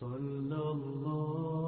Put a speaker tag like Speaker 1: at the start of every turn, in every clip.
Speaker 1: sallallahu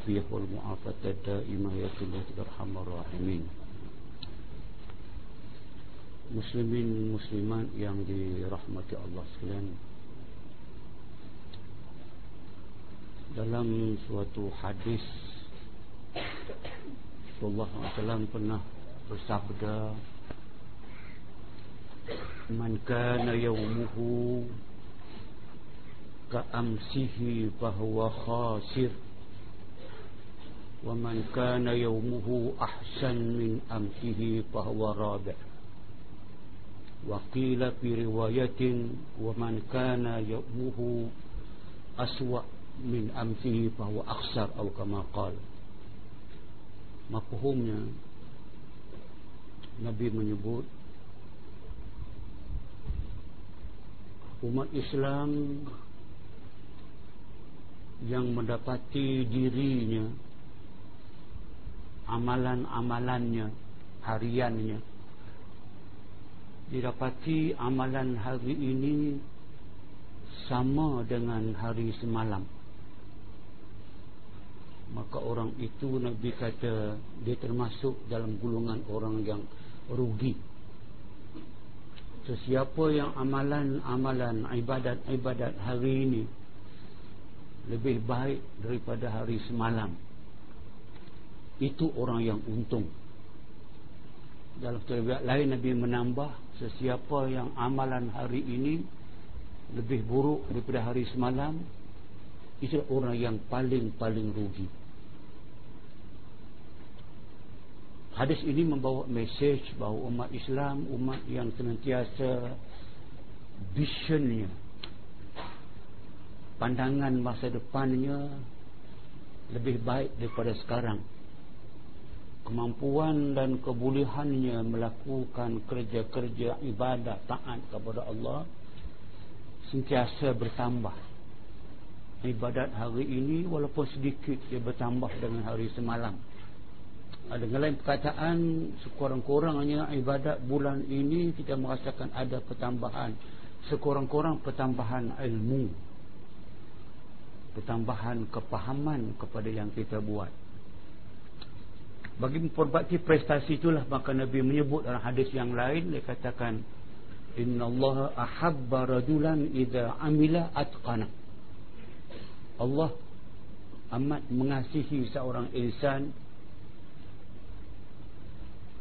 Speaker 1: الله
Speaker 2: العافية والمعافاة الدائمة يا الله أرحم الراحمين Muslimin muslimat yang dirahmati Allah sekalian Dalam suatu hadis Rasulullah SAW pernah bersabda Man kana yawmuhu Ka'amsihi fahuwa khasir ومن كان يومه أحسن من أمسه فهو رابع وقيل في رواية ومن كان يومه أسوأ من أمسه فهو أخسر أو كما قال mafhumnya Nabi menyebut umat Islam yang mendapati dirinya amalan-amalannya hariannya. Didapati amalan hari ini sama dengan hari semalam. Maka orang itu Nabi kata dia termasuk dalam golongan orang yang rugi. Sesiapa yang amalan-amalan ibadat-ibadat hari ini lebih baik daripada hari semalam itu orang yang untung. Dalam riwayat lain Nabi menambah sesiapa yang amalan hari ini lebih buruk daripada hari semalam itu orang yang paling-paling rugi. Hadis ini membawa mesej bahawa umat Islam umat yang senantiasa visionnya pandangan masa depannya lebih baik daripada sekarang kemampuan dan kebolehannya melakukan kerja-kerja ibadah taat kepada Allah sentiasa bertambah. Ibadat hari ini walaupun sedikit dia bertambah dengan hari semalam. Dengan lain perkataan sekurang-kurangnya ibadat bulan ini kita merasakan ada pertambahan sekurang-kurang pertambahan ilmu pertambahan kepahaman kepada yang kita buat bagi memperbaiki prestasi itulah maka Nabi menyebut dalam hadis yang lain dia katakan Inna Allah ahabba rajulan idha amila atqana. Allah amat mengasihi seorang insan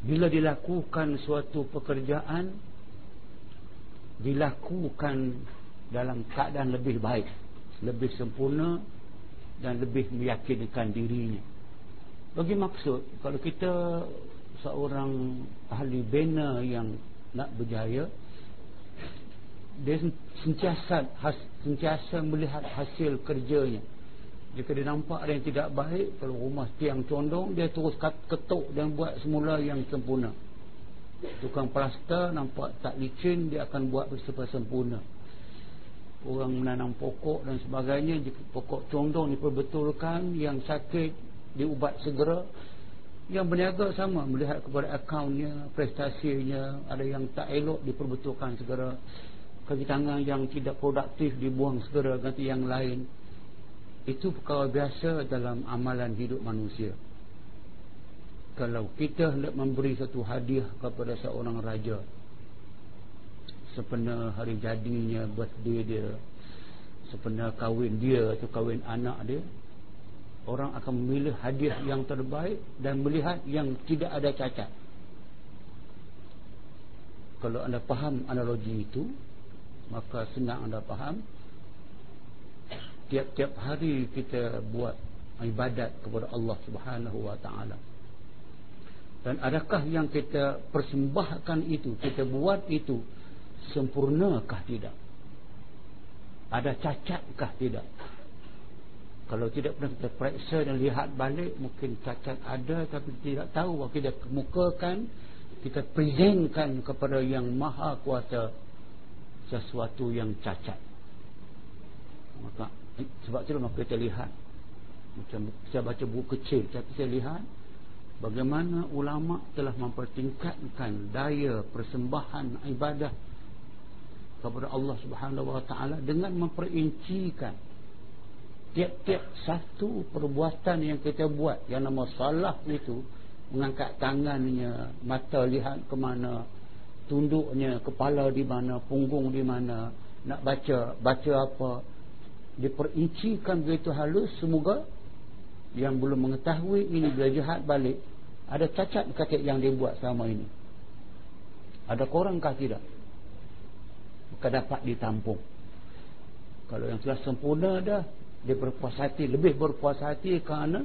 Speaker 2: bila dilakukan suatu pekerjaan dilakukan dalam keadaan lebih baik lebih sempurna dan lebih meyakinkan dirinya bagi maksud kalau kita seorang ahli bina yang nak berjaya dia sentiasa sentiasa melihat hasil kerjanya. Jika dia nampak ada yang tidak baik kalau rumah tiang condong dia terus ketuk dan buat semula yang sempurna. Tukang plaster nampak tak licin dia akan buat bersifat sempurna orang menanam pokok dan sebagainya pokok condong diperbetulkan yang sakit diubat segera. Yang berniaga sama melihat kepada akaunnya prestasinya ada yang tak elok diperbetulkan segera. Kaki tangan yang tidak produktif dibuang segera ganti yang lain. Itu perkara biasa dalam amalan hidup manusia. Kalau kita hendak memberi satu hadiah kepada seorang raja sempena hari jadinya birthday dia sempena kahwin dia atau kahwin anak dia orang akan memilih hadiah yang terbaik dan melihat yang tidak ada cacat. Kalau anda faham analogi itu maka senang anda faham. Tiap-tiap hari kita buat ibadat kepada Allah Subhanahu wa taala. Dan adakah yang kita persembahkan itu kita buat itu sempurnakah tidak? Ada cacatkah tidak kalau tidak pernah kita periksa dan lihat balik mungkin cacat ada tapi tidak tahu. Kita kemukakan kita presentkan kepada yang maha kuasa sesuatu yang cacat. Maka sebab itulah maka kita lihat. Macam saya baca buku kecil tapi saya lihat bagaimana ulama telah mempertingkatkan daya persembahan ibadah kepada Allah Subhanahu wa taala dengan memperincikan tiap-tiap satu perbuatan yang kita buat yang nama salah itu mengangkat tangannya mata lihat ke mana tunduknya kepala di mana punggung di mana nak baca baca apa diperincikan begitu halus semoga yang belum mengetahui ini bila jahat balik ada cacat kata yang dia buat selama ini. Ada korangkah tidak? Maka dapat ditampung. Kalau yang telah sempurna dah dia berpuas hati lebih berpuas hati kerana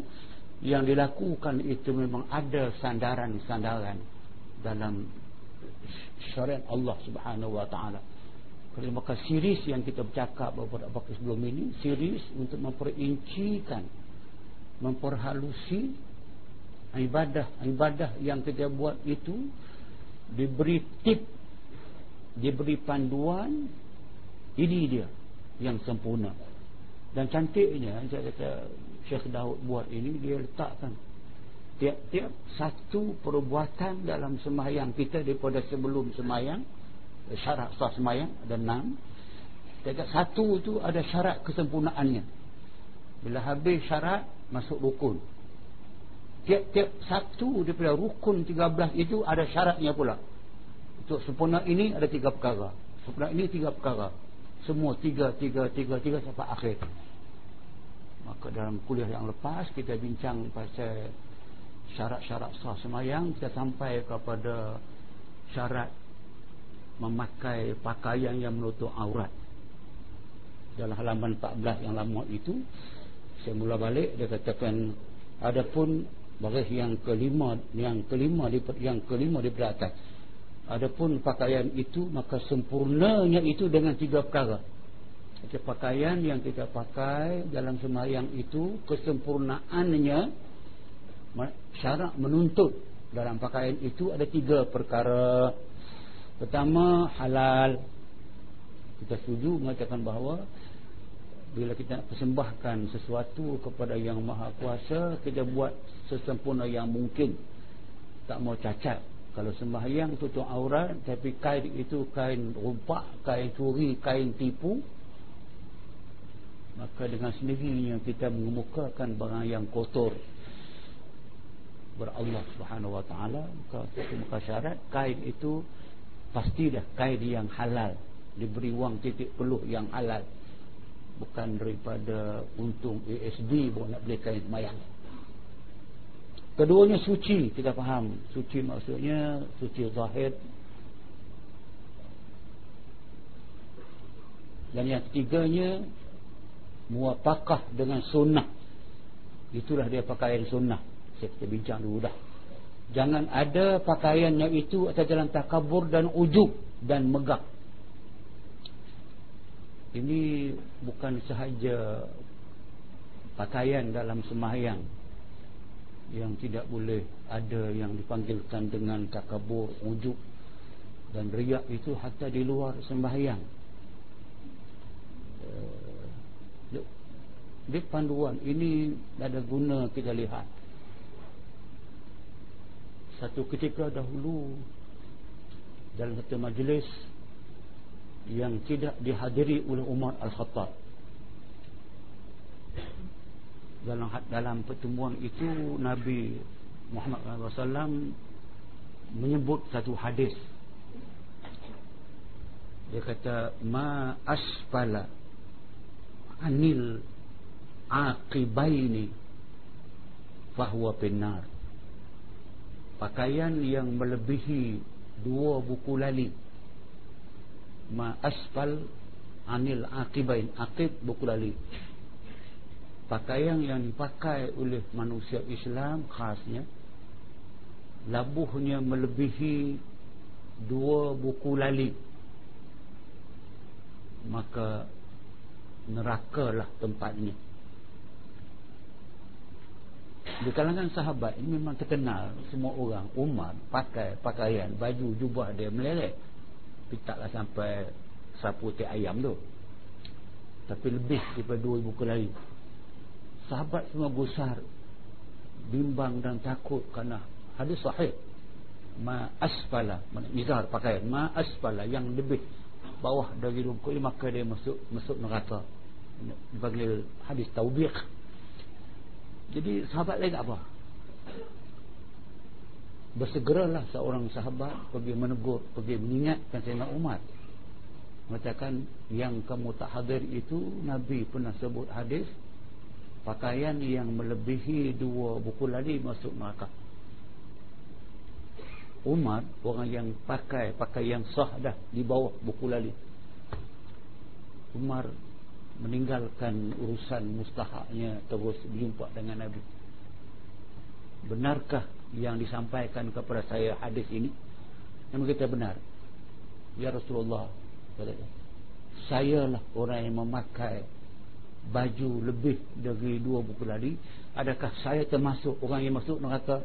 Speaker 2: yang dilakukan itu memang ada sandaran-sandaran dalam syariat Allah subhanahu wa ta'ala. Maka series yang kita bercakap beberapa sebelum ini series untuk memperincikan memperhalusi ibadah-ibadah yang kita buat itu diberi tip diberi panduan ini dia yang sempurna dan cantiknya saya kata Syekh Daud buat ini dia letakkan tiap-tiap satu perbuatan dalam semayang kita daripada sebelum semayang syarat sah semayang ada enam. Tiap satu itu ada syarat kesempurnaannya. Bila habis syarat masuk rukun. Tiap-tiap satu daripada rukun 13 itu ada syaratnya pula. Untuk sempurna ini ada tiga perkara. Sempurna ini tiga perkara. Semua tiga, tiga, tiga, tiga sampai akhir maka dalam kuliah yang lepas kita bincang pasal syarat-syarat sah semayang kita sampai kepada syarat memakai pakaian yang menutup aurat. Dalam halaman 14 yang lama itu saya mula balik dia katakan adapun baris yang kelima yang kelima yang kelima di atas adapun pakaian itu maka sempurnanya itu dengan tiga perkara Jadi pakaian yang kita pakai dalam semayang itu kesempurnaannya syarat menuntut. Dalam pakaian itu ada tiga perkara. Pertama halal. Kita setuju mengatakan bahawa bila kita persembahkan sesuatu kepada yang maha kuasa kita buat sesempurna yang mungkin. Tak mau cacat. Kalau sembahyang tutup aurat tapi kain itu kain rumpak kain curi kain tipu maka dengan sendirinya kita mengemukakan barang yang kotor. Berallah subhanahu wa ta'ala maka, maka syarat kain itu pasti dah kain yang halal. Diberi wang titik peluh yang halal. Bukan daripada untung ASD baru nak beli kain semayang. Keduanya suci kita faham. Suci maksudnya suci zahir. Dan yang ketiganya muapakah dengan sunnah. Itulah dia pakaian sunnah. Saya kita bincang dulu dah. Jangan ada pakaiannya itu atas jalan takabur dan ujub dan megah. Ini bukan sahaja pakaian dalam sembahyang yang tidak boleh ada yang dipanggilkan dengan takabur wujud dan riak itu hatta di luar sembahyang uh, di panduan. Ini ada guna kita lihat. Satu ketika dahulu dalam satu majlis yang tidak dihadiri oleh Umar Al-Khattab. Dalam dalam pertemuan itu Nabi Muhammad SAW menyebut satu hadis. Dia kata ma asfala anil aqibaini. Fahuwa pinnar pakaian yang melebihi dua buku lali. Ma asfal anil aqibain. Aqib buku lali. Pakaian yang dipakai oleh manusia Islam khasnya labuhnya melebihi dua buku lali. Maka nerakalah tempatnya di kalangan sahabat ini memang terkenal semua orang. Umar pakai pakaian baju jubah dia meleleh tapi taklah sampai sapu tiap ayam tu. Tapi lebih daripada dua ibu kelari sahabat semua besar bimbang dan takut kerana hadis sahih. Ma asfala izar pakaian. Ma asfala yang lebih bawah dari ini maka dia masuk masuk neraka. Dipanggil hadis taubik jadi sahabat lain apa? Bersegeralah seorang sahabat pergi menegur pergi mengingatkan Sayyidina Umar. Mengatakan yang kamu tak hadir itu Nabi pernah sebut hadis pakaian yang melebihi dua buku lali masuk neraka. Umar orang yang pakai pakai yang sah dah di bawah buku lali. Umar meninggalkan urusan mustahaknya terus berjumpa dengan Nabi. Benarkah yang disampaikan kepada saya hadis ini? Yang kita benar. Ya Rasulullah saya lah orang yang memakai baju lebih dari dua buku lali adakah saya termasuk orang yang masuk neraka?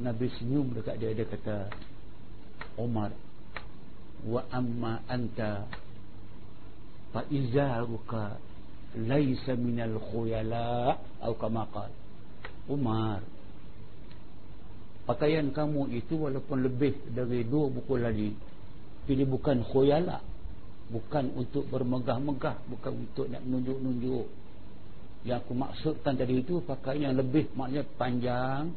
Speaker 2: Nabi senyum dekat dia. Dia kata Umar wa amma anta fa izaruka laisa minal khuyala atau kama Umar pakaian kamu itu walaupun lebih dari dua buku lagi ini bukan khuyala bukan untuk bermegah-megah bukan untuk nak menunjuk-nunjuk yang aku maksudkan tadi itu pakaian yang lebih maknanya panjang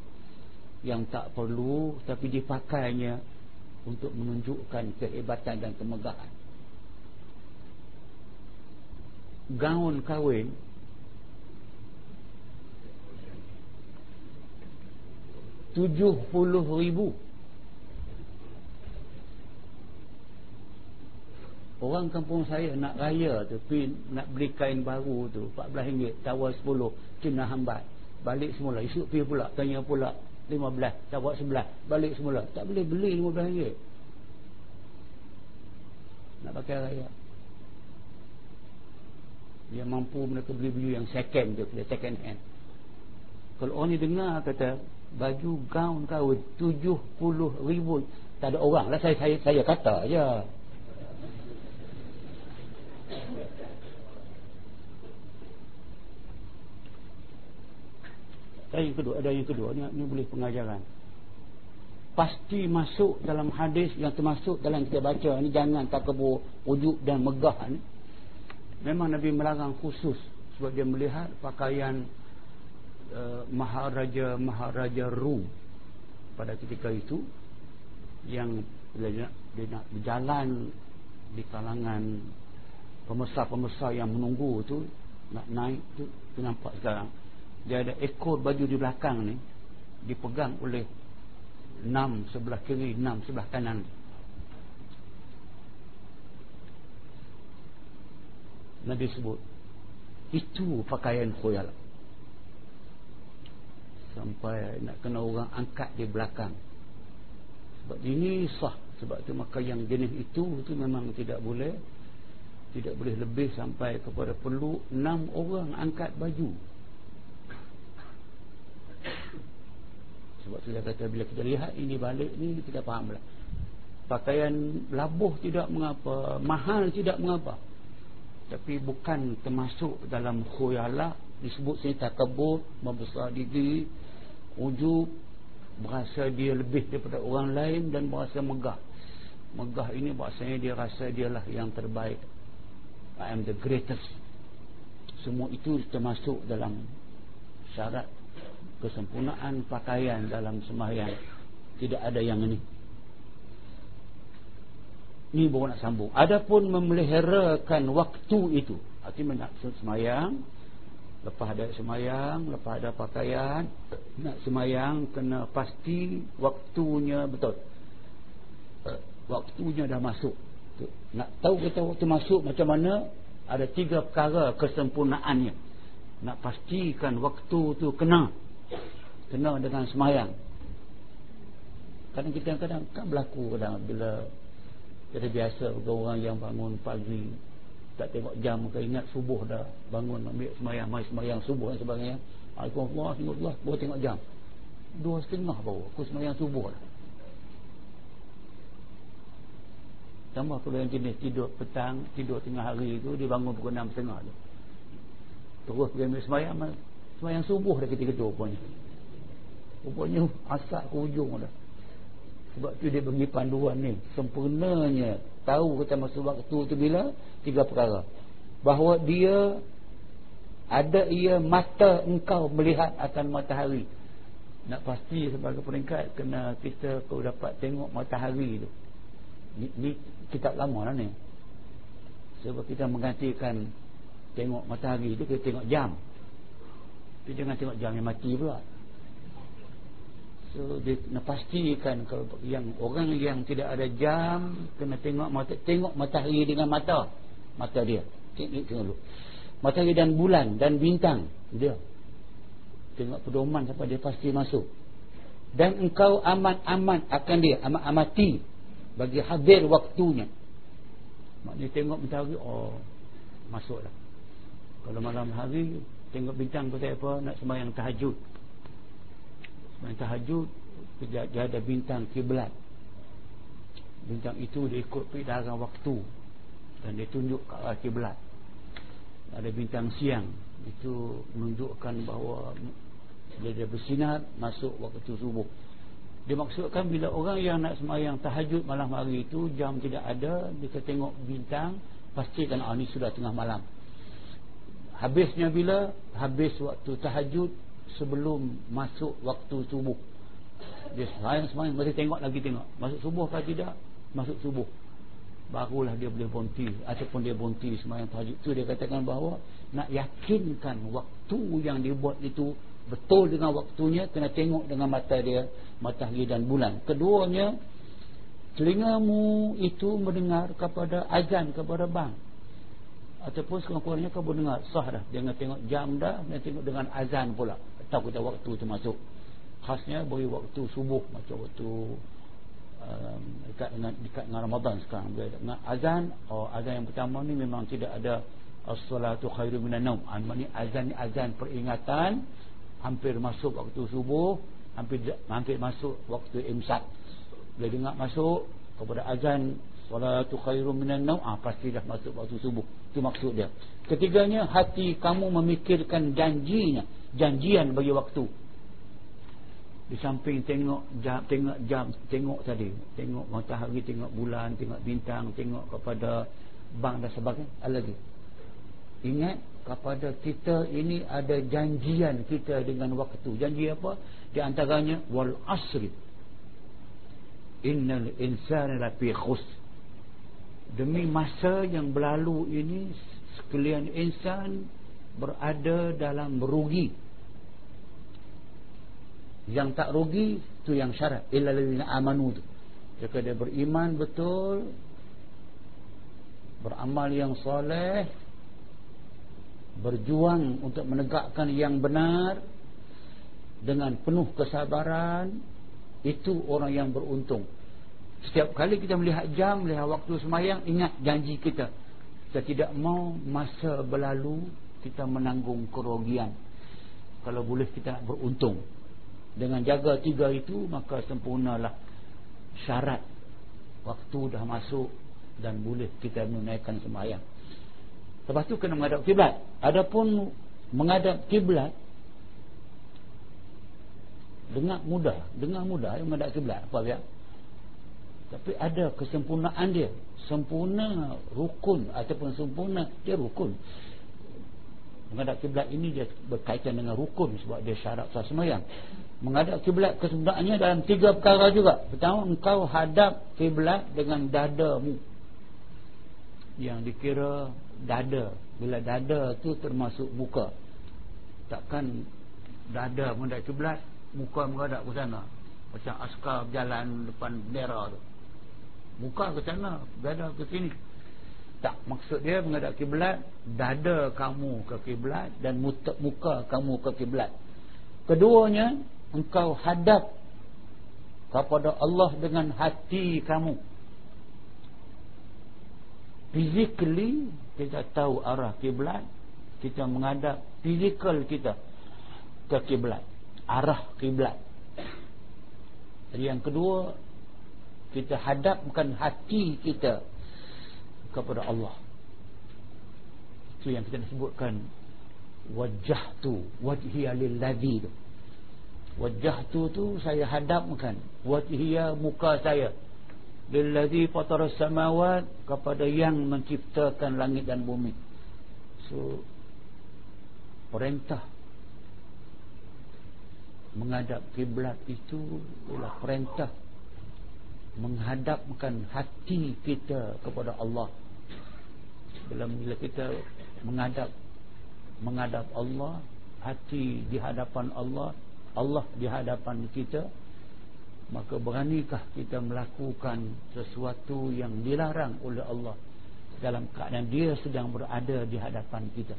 Speaker 2: yang tak perlu tapi dipakainya untuk menunjukkan kehebatan dan kemegahan gaun kahwin tujuh puluh ribu. Orang kampung saya nak raya tu pi nak beli kain baru tu 14 ringgit tawar 10 kena hambat. Balik semula esok pi pula tanya pula 15 tak buat sebelah balik semula. Tak boleh beli 15 ringgit. Nak pakai raya dia mampu mereka beli baju yang second je dia second hand kalau orang ni dengar kata baju gaun kau 70 ribu tak ada orang lah saya, saya, saya kata je Dan yang kedua, ada yang kedua ni, ni boleh pengajaran. Pasti masuk dalam hadis yang termasuk dalam kita baca ni jangan takabur wujud dan megah ni. Memang Nabi melarang khusus sebab dia melihat pakaian uh, maharaja maharaja Rum pada ketika itu yang dia, dia nak berjalan di kalangan pemesar-pemesar yang menunggu tu nak naik tu, tu nampak sekarang. Dia ada ekor baju di belakang ni dipegang oleh enam sebelah kiri enam sebelah kanan Nabi sebut itu pakaian khoyal. Sampai nak kena orang angkat di belakang. Sebab ini sah sebab tu maka yang jenis itu itu memang tidak boleh tidak boleh lebih sampai kepada perlu enam orang angkat baju. Sebab saya kata bila kita lihat ini balik ni kita faham lah pakaian labuh tidak mengapa mahal tidak mengapa tapi bukan termasuk dalam khuyala disebut sini takabur membesar diri ujub berasa dia lebih daripada orang lain dan berasa megah. Megah ini maksudnya dia rasa dialah yang terbaik. I am the greatest. Semua itu termasuk dalam syarat kesempurnaan pakaian dalam sembahyang. Tidak ada yang ini ini baru nak sambung. Adapun memeliharakan waktu itu artinya nak semayang lepas ada semayang lepas ada pakaian nak semayang kena pasti waktunya betul. Eh, waktunya dah masuk. Nak tahu kita waktu masuk macam mana ada tiga perkara kesempurnaannya. Nak pastikan waktu tu kena. Kena dengan semayang. Kadang kita kadang kan berlaku kadang bila kita biasa orang yang bangun pagi tak tengok jam ke ingat subuh dah. Bangun ambil semayang mai semayang subuh dan sebagainya. Alhamdulillah Alhamdulillah baru tengok jam. Dua setengah baru aku semayang subuh dah. Sama kalau yang jenis tidur petang tidur tengah hari itu dia bangun pukul enam setengah tu. Terus pergi ambil semayang semayang subuh dah ketika-ketika rupanya. Rupanya asak ke ujung dah sebab tu dia bagi panduan ni. Sempurnanya tahu kita masa waktu tu bila? Tiga perkara. Bahawa dia ada ia mata engkau melihat akan matahari. Nak pasti sebagai peringkat kena kita kau dapat tengok matahari tu. Ni, ni kitab lama lah ni. Sebab kita menggantikan tengok matahari tu kita tengok jam. Kita jangan tengok jam yang mati pula So dia nak pastikan kalau yang orang yang tidak ada jam kena tengok mata tengok matahari dengan mata mata dia. Tengok dulu. Matahari dan bulan dan bintang dia. Tengok pedoman sampai dia pasti masuk. Dan engkau aman-aman akan dia, amat-amati bagi hadir waktunya. Maknanya tengok matahari oh masuklah. Kalau malam hari tengok bintang pasal apa nak sembahyang tahajud Main tahajud dia, dia ada bintang kiblat. Bintang itu dia ikut peredaran waktu. Dan dia tunjuk ke arah kiblat. Ada bintang siang. Itu menunjukkan bahawa Dia, dia bersinar masuk waktu subuh. Dia maksudkan bila orang yang nak semayang tahajud malam hari itu Jam tidak ada Dia tengok bintang Pastikan ah, ini sudah tengah malam. Habisnya bila? Habis waktu tahajud sebelum masuk waktu subuh. Dia sayang semayang masih tengok lagi tengok. Masuk subuh ke tidak masuk subuh. Barulah dia boleh bonti ataupun dia bonti semayang tahajud itu dia katakan bahawa nak yakinkan waktu yang dia buat itu betul dengan waktunya kena tengok dengan mata dia matahari dan bulan. Keduanya telingamu itu mendengar kepada azan kepada bang. Ataupun sekurang-kurangnya kau mendengar sah dah. Jangan tengok jam dah dan tengok dengan azan pula tahu kita waktu tu masuk. Khasnya bagi waktu subuh macam waktu um, dekat dengan dekat dengan Ramadan sekarang. Bila dengan azan oh azan yang pertama ni memang tidak ada as-salatu khairu minan naum. Ah, maknanya azan ni azan peringatan hampir masuk waktu subuh hampir hampir masuk waktu imsak. Bila dengar masuk kepada azan salatu khairu minan naum. Ah pasti dah masuk waktu subuh. Itu maksud dia. Ketiganya hati kamu memikirkan janjinya. Janjian bagi waktu. Di samping tengok jam tengok jam tengok tadi. Tengok matahari tengok bulan tengok bintang tengok kepada bang dan sebagainya. Lagi. Ingat kepada kita ini ada janjian kita dengan waktu. Janji apa? Di antaranya wal asri. Innal insana lafi khus demi masa yang berlalu ini sekalian insan berada dalam merugi yang tak rugi tu yang syarat. Illa ladzina amanu tu. Jika dia beriman betul beramal yang soleh berjuang untuk menegakkan yang benar dengan penuh kesabaran itu orang yang beruntung setiap kali kita melihat jam melihat waktu semayang ingat janji kita. Kita tidak mau masa berlalu kita menanggung kerugian kalau boleh kita beruntung. Dengan jaga tiga itu maka sempurnalah syarat. Waktu dah masuk dan boleh kita menunaikan sembahyang. Lepas tu kena menghadap kiblat. Adapun menghadap kiblat dengan mudah dengan mudah yang menghadap kiblat. Apa dia tapi ada kesempurnaan dia. Sempurna rukun ataupun sempurna dia rukun. Menghadap kiblat ini dia berkaitan dengan rukun sebab dia syarat sah sembahyang menghadap kiblat kesempurnaannya dalam tiga perkara juga. Pertama engkau hadap kiblat dengan dadamu. Yang dikira dada. Bila dada tu termasuk muka. Takkan dada menghadap kiblat muka menghadap ke sana. Macam askar berjalan depan bendera tu muka ke sana dada ke sini. Tak maksud dia menghadap kiblat dada kamu ke kiblat dan muka kamu ke kiblat. Keduanya engkau hadap kepada Allah dengan hati kamu. Physically kita tahu arah kiblat kita menghadap physical kita ke kiblat arah kiblat. Jadi yang kedua kita hadapkan hati kita kepada Allah. Itu yang kita sebutkan. Wajah tu wajhiya lilladhi tu wajah tu tu saya hadapkan. Wajhiya muka saya. Lilladhi fatara samawat kepada yang menciptakan langit dan bumi. So perintah menghadap kiblat itu ialah perintah menghadapkan hati kita kepada Allah. Bila bila kita menghadap menghadap Allah hati di hadapan Allah Allah di hadapan kita maka beranikah kita melakukan sesuatu yang dilarang oleh Allah dalam keadaan dia sedang berada di hadapan kita?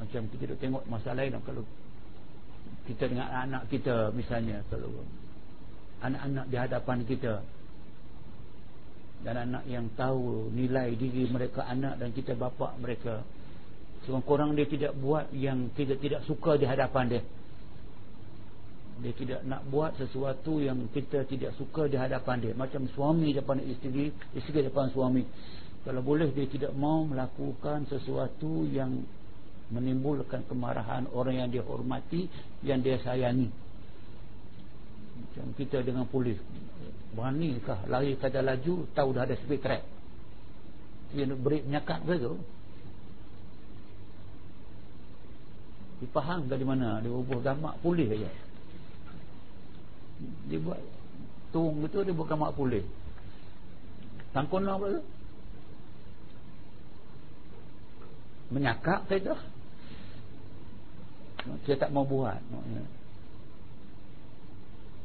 Speaker 2: Macam kita tengok masa lain kalau kita dengan anak-anak kita misalnya kalau anak-anak di hadapan kita. Dan anak yang tahu nilai diri mereka anak dan kita bapa mereka. Seorang-orang dia tidak buat yang kita tidak suka di hadapan dia. Dia tidak nak buat sesuatu yang kita tidak suka di hadapan dia. Macam suami depan isteri isteri depan suami. Kalau boleh dia tidak mau melakukan sesuatu yang menimbulkan kemarahan orang yang dia hormati yang dia sayangi macam kita dengan polis Beranikah lari kata laju Tahu dah ada speed trap. Dia beri menyakap ke tu? Ke di mana? Dia ubah gamak polis saja. Dia buat Tung itu dia buat gamak polis. Tangkona apa tu? Menyakap saja Dia tak mau buat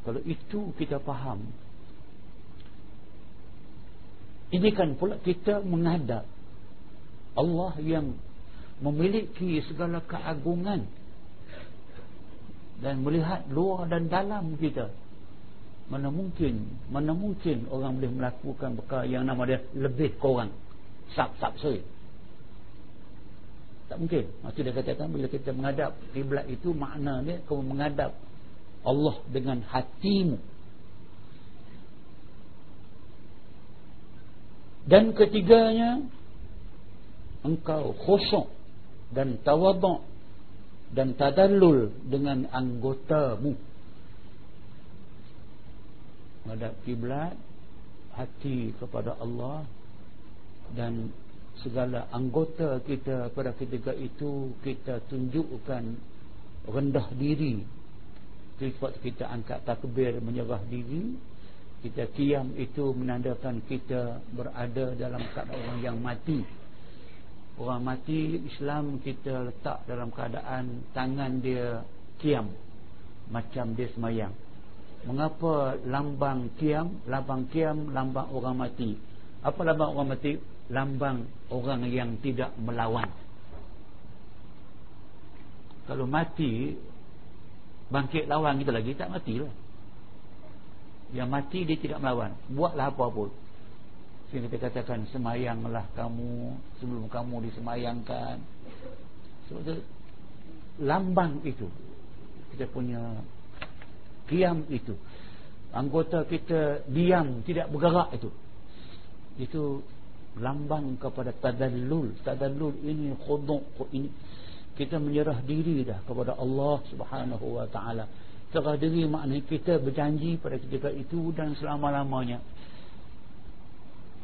Speaker 2: kalau itu kita faham Ini kan pula kita menghadap Allah yang memiliki segala keagungan dan melihat luar dan dalam kita. Mana mungkin mana mungkin orang boleh melakukan perkara yang nama dia lebih korang sap-sap suri. Tak mungkin. Maksud dia katakan bila kita menghadap kiblat itu maknanya kau menghadap Allah dengan hatimu. Dan ketiganya engkau khusyuk dan tawaduk dan tadallul dengan anggotamu. Menghadap kiblat hati kepada Allah dan segala anggota kita pada ketika itu kita tunjukkan rendah diri sebab kita angkat takbir menyerah diri. Kita kiam itu menandakan kita berada dalam keadaan orang yang mati. Orang mati Islam kita letak dalam keadaan tangan dia kiam. Macam dia semayang. Mengapa lambang kiam? Lambang kiam lambang orang mati. Apa lambang orang mati? Lambang orang yang tidak melawan. Kalau mati bangkit lawan kita lagi tak matilah. Yang mati dia tidak melawan. Buatlah apa pun sehingga kita katakan semayanglah kamu sebelum kamu disemayangkan. Sebab so, lambang itu. Kita punya kiam itu. Anggota kita diam tidak bergerak itu. Itu lambang kepada tadallul. Tadallul ini khudu' ini kita menyerah diri dah kepada Allah Subhanahu wa taala. Serah diri maknanya kita berjanji pada ketika itu dan selama-lamanya.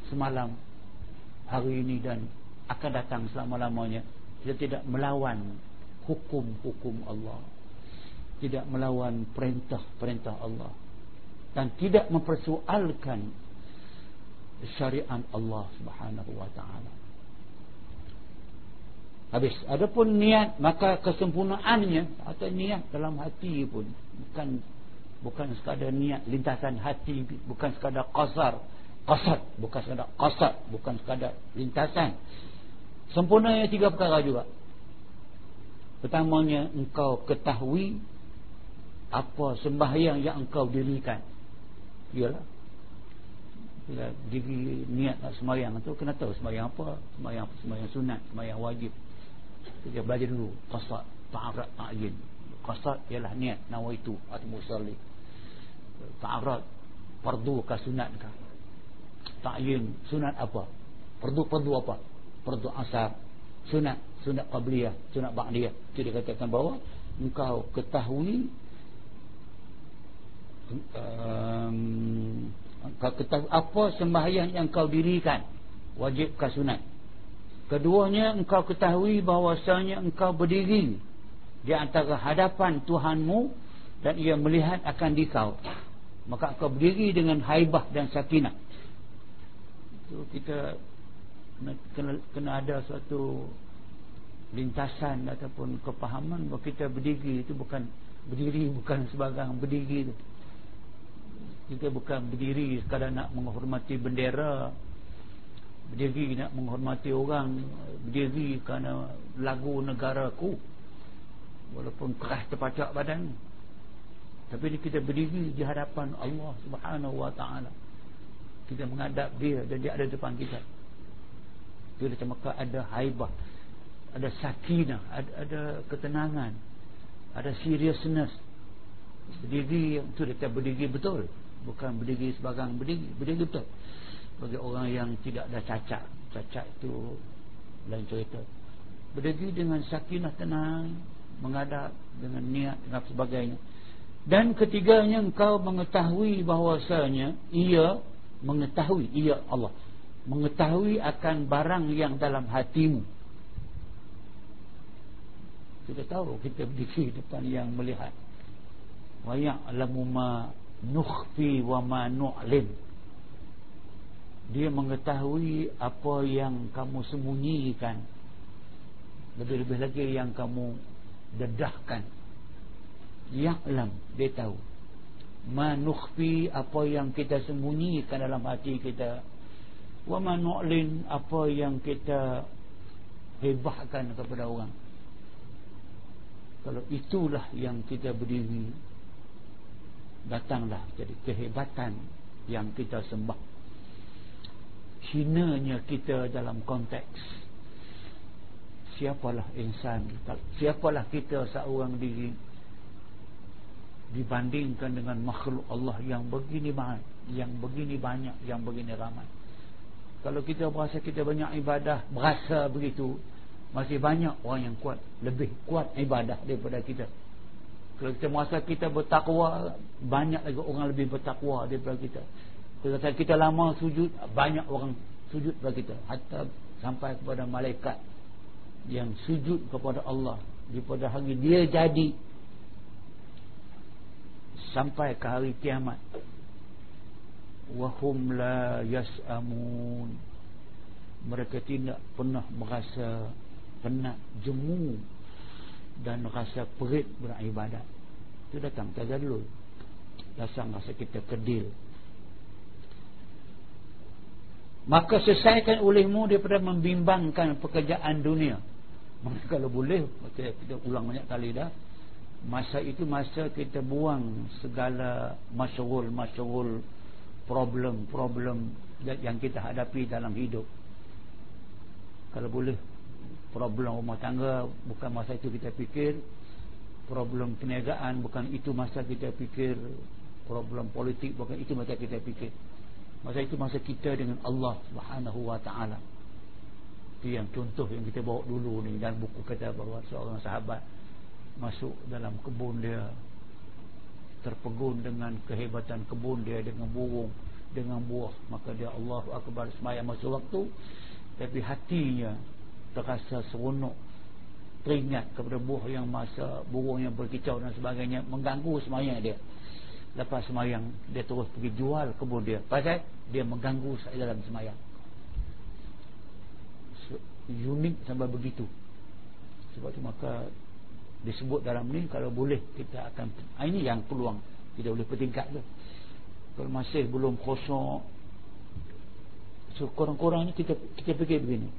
Speaker 2: Semalam hari ini dan akan datang selama-lamanya kita tidak melawan hukum-hukum Allah. Tidak melawan perintah-perintah Allah. Dan tidak mempersoalkan syariat Allah Subhanahu wa taala. Habis adapun niat maka kesempurnaannya atau niat dalam hati pun bukan bukan sekadar niat lintasan hati bukan sekadar qasar. Qasad bukan sekadar qasad bukan sekadar lintasan. Sempurnanya tiga perkara juga. Pertamanya engkau ketahui apa sembahyang yang engkau dirikan. Ialah bila diri niat nak sembahyang tu kena tahu sembahyang apa sembahyang apa sembahyang sunat sembahyang wajib kita belajar dulu. Qasad ta'arad ta'yin qasad ialah niat nawaitu atau musalli. Ta'arad fardu ke sunat ke? Ta'yin sunat apa? Fardu-fardu apa? Fardu asar. Sunat sunat qabliyah sunat ba'diyah. Jadi katakan bahawa engkau ketahui um, kau ketahui apa sembahyang yang kau dirikan. Wajib ke sunat keduanya engkau ketahui bahawasanya engkau berdiri di antara hadapan Tuhanmu dan ia melihat akan dikau. Maka kau berdiri dengan haibah dan sakinah. Itu kita kena, kena ada suatu lintasan ataupun kepahaman bahawa kita berdiri itu bukan berdiri bukan sebagai berdiri itu kita bukan berdiri sekadar nak menghormati bendera berdiri nak menghormati orang berdiri kerana lagu negaraku. Walaupun keras terpacak badan. Tapi kita berdiri di hadapan Allah subhanahu wa ta'ala. Kita menghadap dia dan dia ada depan kita. Dia macam ada haibah ada sakinah ada, ada ketenangan ada seriousness. Berdiri itu dia berdiri betul. Bukan berdiri sebagai berdiri berdiri betul bagi orang yang tidak ada cacat. Cacat itu lain cerita. Berdiri dengan sakinah tenang menghadap dengan niat dan sebagainya. Dan ketiganya engkau mengetahui bahawasanya ia mengetahui ia Allah mengetahui akan barang yang dalam hatimu. Kita tahu kita berdiri depan yang melihat. Wa ya'lamu ma nukhfi wa ma nu'lin dia mengetahui apa yang kamu sembunyikan. Lebih-lebih lagi yang kamu dedahkan. Ya'lam dia tahu. Ma nukhfi apa yang kita sembunyikan dalam hati kita. Wa ma nu'lin apa yang kita hebahkan kepada orang. Kalau itulah yang kita berdiri datanglah jadi kehebatan yang kita sembah hinanya kita dalam konteks siapalah insan siapalah kita seorang diri dibandingkan dengan makhluk Allah yang begini banyak yang begini banyak yang begini ramai. Kalau kita berasa kita banyak ibadah berasa begitu masih banyak orang yang kuat lebih kuat ibadah daripada kita. Kalau kita merasa kita bertakwa Banyak lagi orang lebih bertakwa daripada kita Kalau kita lama sujud Banyak orang sujud kepada kita. Hatta sampai kepada malaikat Yang sujud kepada Allah. Daripada hari dia jadi Sampai ke hari kiamat. Wahum la yas'amun. Mereka tidak pernah merasa Penat jemu dan rasa perit beribadat. Itu datang tazallul datang rasa kita kedil maka selesaikan olehmu daripada membimbangkan pekerjaan dunia. Maka kalau boleh kita, kita ulang banyak kali dah. Masa itu masa kita buang segala masyarul-masyarul problem-problem yang kita hadapi dalam hidup. Kalau boleh problem rumah tangga bukan masa itu kita fikir. Problem perniagaan bukan itu masa kita fikir. Problem politik bukan itu masa kita fikir masa itu masa kita dengan Allah Subhanahu wa taala. Itu yang contoh yang kita bawa dulu ni dan buku kata bahawa seorang sahabat masuk dalam kebun dia terpegun dengan kehebatan kebun dia dengan burung dengan buah. Maka dia Allahu akbar semaya masa waktu. Tapi hatinya terasa seronok teringat kepada buah yang masa burung yang berkicau dan sebagainya mengganggu semayang dia lepas semayang dia terus pergi jual kebun dia pasal dia mengganggu saya dalam semayang. Unik sampai begitu. Sebab itu maka disebut dalam ni kalau boleh kita akan ah, ini yang peluang. Kita boleh bertingkat tu. Kalau masih belum kosong so kurang-kurangnya kita kita fikir begini.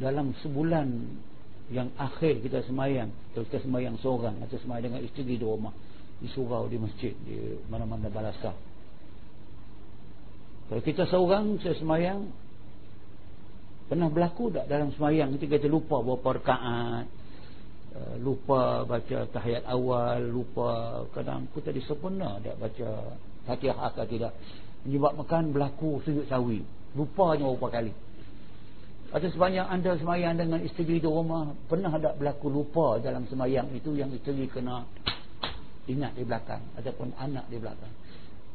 Speaker 2: Dalam sebulan yang akhir kita semayang. Atau kita semayang seorang. Atau semayang dengan isteri di rumah. Di surau di masjid. Di mana-mana balasah kalau kita seorang saya semayang. Pernah berlaku tak dalam semayang? Kita kita lupa berapa rekaat uh, lupa baca tahiyat awal. Lupa kadang aku tadi sempurna tak baca fatihah atau tidak. Menyebabkan berlaku sujud sawi. Lupanya berapa kali atau sebanyak anda semayang dengan isteri di rumah Pernah tak berlaku lupa dalam semayang itu Yang isteri kena ingat di belakang Ataupun anak di belakang?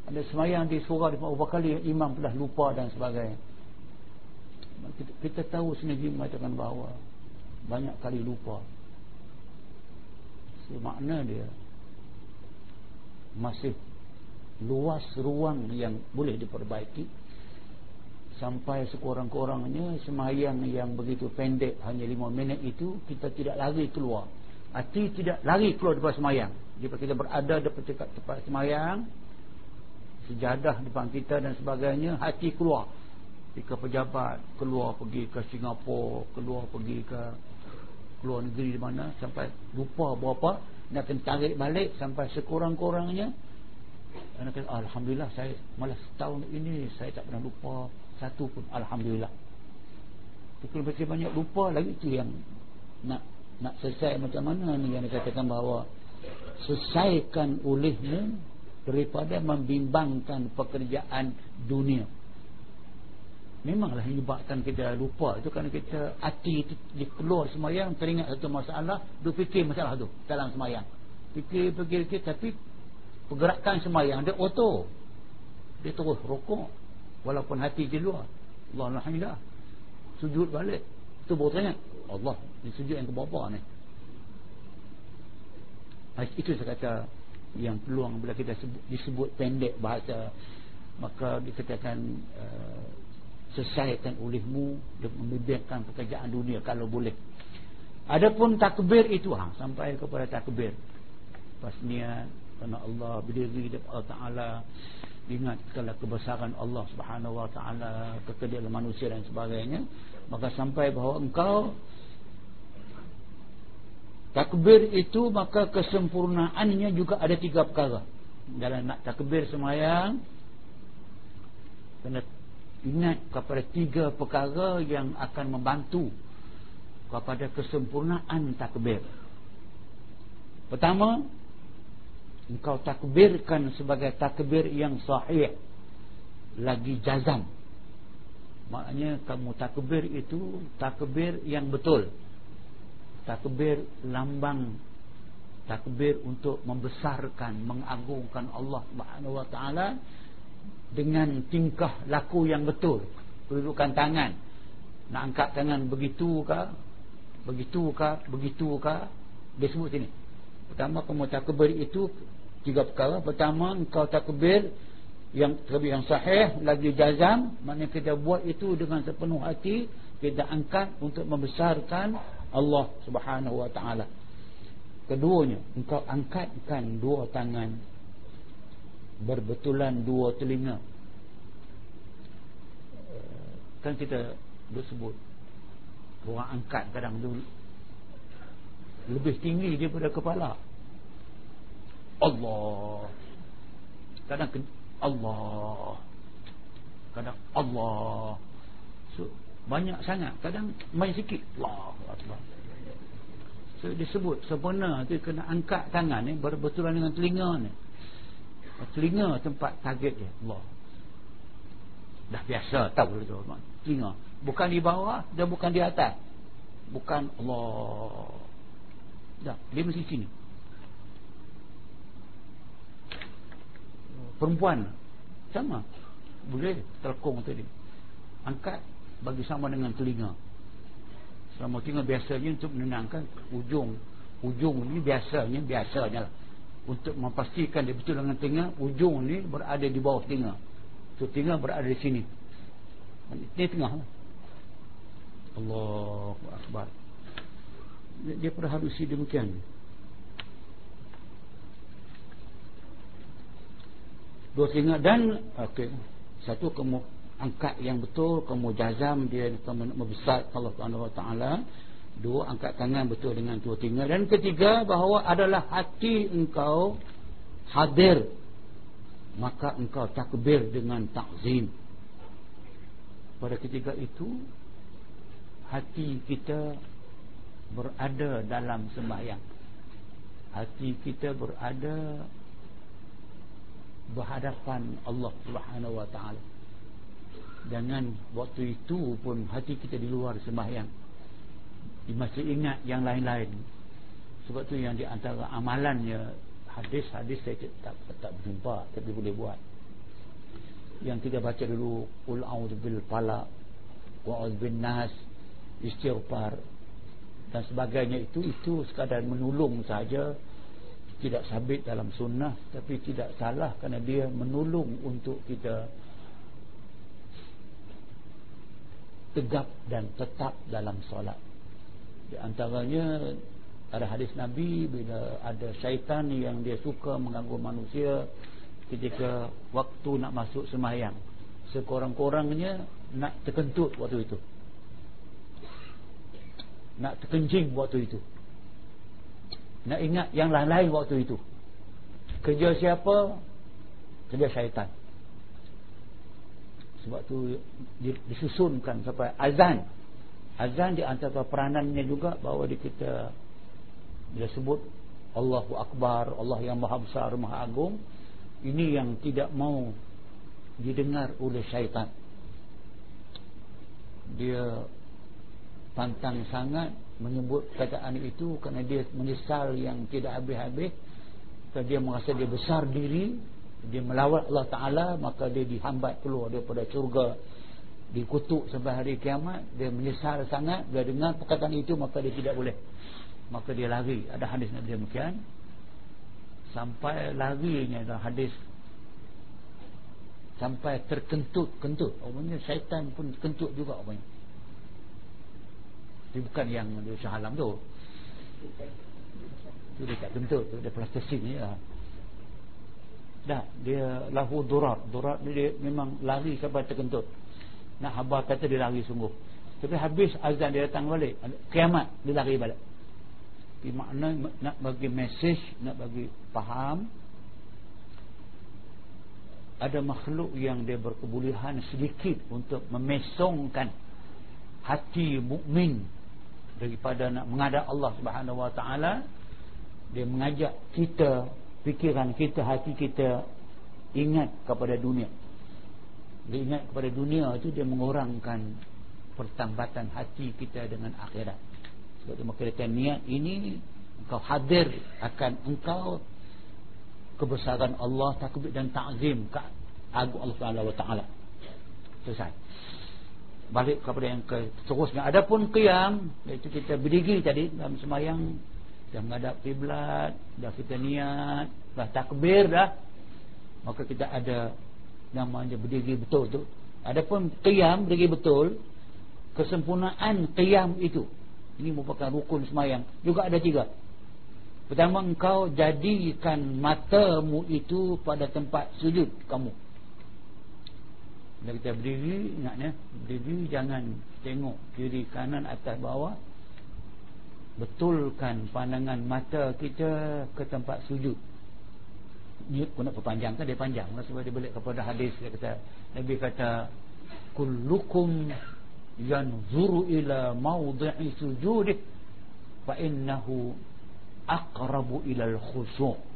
Speaker 2: Ada semayang di surah beberapa kali Imam telah lupa dan sebagainya. Kita, kita tahu sendiri mengatakan bahawa Banyak kali lupa. So, Makna dia Masih luas ruang yang boleh diperbaiki sampai sekurang-kurangnya semayang yang begitu pendek hanya lima minit itu kita tidak lari keluar. Hati tidak lari keluar daripada semayang jika kita berada di tempat semayang sejadah depan kita dan sebagainya hati keluar. Jika pejabat keluar pergi ke Singapura keluar pergi ke keluar negeri di mana sampai lupa berapa nak kena tarik balik sampai sekurang-kurangnya. Alhamdulillah saya malah setahun ini saya tak pernah lupa satu pun. Alhamdulillah. Kalau masih banyak lupa lagi tu yang nak nak selesai macam mana ni yang dikatakan bahawa selesaikan olehmu daripada membimbangkan pekerjaan dunia. Memanglah menyebabkan kita lupa itu kerana kita hati itu keluar semayang teringat satu masalah dia fikir masalah tu dalam semayang. Fikir-fikir tapi pergerakan semayang dia auto dia terus rokok walaupun hati di luar. Allah Alhamdulillah. Sujud balik. Itu baru tanya Allah ni sujud yang ke bawah ni itu saya kata yang peluang bila kita sebut, disebut pendek bahasa maka dikatakan uh, selesaikan olehmu dan membimbingkan pekerjaan dunia kalau boleh. Adapun takbir itu ha, sampai kepada takbir. Pas niat kerana Allah berdiri kepada Allah Ta'ala ingat kalau kebesaran Allah Subhanahu Wa Taala kekedilan manusia dan sebagainya. Maka sampai bahawa engkau takbir itu maka kesempurnaannya juga ada tiga perkara. Dalam nak takbir semayang kena ingat kepada tiga perkara yang akan membantu kepada kesempurnaan takbir. Pertama engkau takbirkan sebagai takbir yang sahih. Lagi jazam. Maknanya kamu takbir itu takbir yang betul. Takbir lambang. Takbir untuk membesarkan mengagungkan Allah Subhanahu wa taala dengan tingkah laku yang betul. Kedudukan tangan. Nak angkat tangan begitu ke begitu ke begitu ke dia sebut sini. Pertama kamu takbir itu tiga perkara. Pertama engkau takbir yang terlebih yang sahih lagi jazam. Maknanya kita buat itu dengan sepenuh hati. Kita angkat untuk membesarkan Allah subhanahu wa ta'ala. Keduanya engkau angkatkan dua tangan. Berbetulan dua telinga. Kan kita bersebut orang angkat kadang dulu lebih tinggi daripada kepala Allah. Kadang Allah. Kadang Allah. So, banyak sangat. Kadang main sikit. Allah so, so, disebut sebenar tu kena angkat tangan ni berbetulan dengan telinga ni. Telinga tempat target dia. Allah. Dah biasa tahu tu telinga. Bukan di bawah dan bukan di atas. Bukan Allah. Dah dia mesti sini perempuan. Sama. Boleh. Telkong tadi. Angkat. Bagi sama dengan telinga. Selama tinggal biasanya untuk menenangkan ujung. Ujung ni biasanya Biasanya lah. Untuk memastikan dia betul dengan telinga Ujung ni berada di bawah telinga. So telinga berada di sini. Ini tengah lah. Allahu Akbar. Dia pada halusi demikian Dua telinga dan okay, Satu kamu angkat yang betul kamu jazam dia membesar Allah Subhanahu wa taala. Dua angkat tangan betul dengan dua tinggal dan ketiga bahawa adalah hati engkau hadir maka engkau takbir dengan takzim. Pada ketiga itu hati kita berada dalam sembahyang. Hati kita berada berhadapan Allah Subhanahu wa taala. Jangan waktu itu pun hati kita di luar sembahyang. Dia masih ingat yang lain-lain. Sebab tu yang di antara amalannya Hadis-hadis saya tak, tak, berjumpa Tapi boleh buat. Yang kita baca dulu Qul a'udhu bil falak Wa'udhu bin nas Istighfar Dan sebagainya. Itu Itu sekadar menolong saja Tidak sabit dalam sunnah Tapi tidak salah Kerana dia menolong untuk kita tegap dan tetap dalam solat. Di antaranya ada hadis Nabi bila ada syaitan yang dia suka mengganggu manusia ketika waktu nak masuk semayang sekurang-kurangnya nak terkentut waktu itu. Nak terkencing waktu itu nak ingat yang lain-lain waktu itu. Kerja siapa? Kerja syaitan. Sebab tu disusunkan sampai azan. Azan di antara peranannya juga bahawa di kita dia sebut Allahu Akbar Allah yang maha besar maha agung. Ini yang tidak mau didengar oleh syaitan. Dia pantang sangat menyebut kataan itu kerana dia menyesal yang tidak habis-habis. Kerana dia merasa dia besar diri dia melawat Allah Ta'ala maka dia dihambat keluar daripada syurga. Dikutuk sampai hari kiamat dia menyesal sangat. Dia dengar perkataan itu maka dia tidak boleh. Maka dia lari. Ada hadis Nabi demikian. Sampai larinya ada hadis. Sampai terkentut kentut omongnya syaitan pun kentut juga omongnya dia bukan yang dia syahalam tu. Tu dia tak kentut tu dia plastisin ni lah dah dia lahu durat. Durat dia memang lari sampai terkentut. Nak habar kata dia lari sungguh. Tapi habis azan dia datang balik kiamat dia lari balik. Tapi makna nak bagi mesej nak bagi faham ada makhluk yang dia berkebolehan sedikit untuk memesongkan hati mukmin daripada nak menghadap Allah Subhanahu Wa Taala dia mengajak kita fikiran kita, hati kita ingat kepada dunia. Dia ingat kepada dunia itu dia mengurangkan pertambatan hati kita dengan akhirat. Sebab itu dia niat ini engkau hadir akan engkau kebesaran Allah takbir dan ta'zim ke agung Allah Subhanahu wa taala. Selesai. Balik kepada yang ke seterusnya. Adapun qiyam iaitu kita berdiri tadi dalam sembahyang dah menghadap kiblat, dah kita niat, dah takbir dah. Maka kita ada namanya berdiri betul tu. Adapun qiyam berdiri betul, kesempurnaan qiyam itu. Ini merupakan rukun semayang. Juga ada tiga. Pertama engkau jadikan matamu itu pada tempat sujud kamu. Bila kita berdiri, ingatnya, berdiri jangan tengok kiri kanan atas bawah. Betulkan pandangan mata kita ke tempat sujud. Ni aku nak perpanjangkan dia panjang. Sebab dia balik kepada hadis dia kata Nabi kata kullukum yanzuru ila mawdi'i sujudih fa innahu aqrabu ila al-khusyu'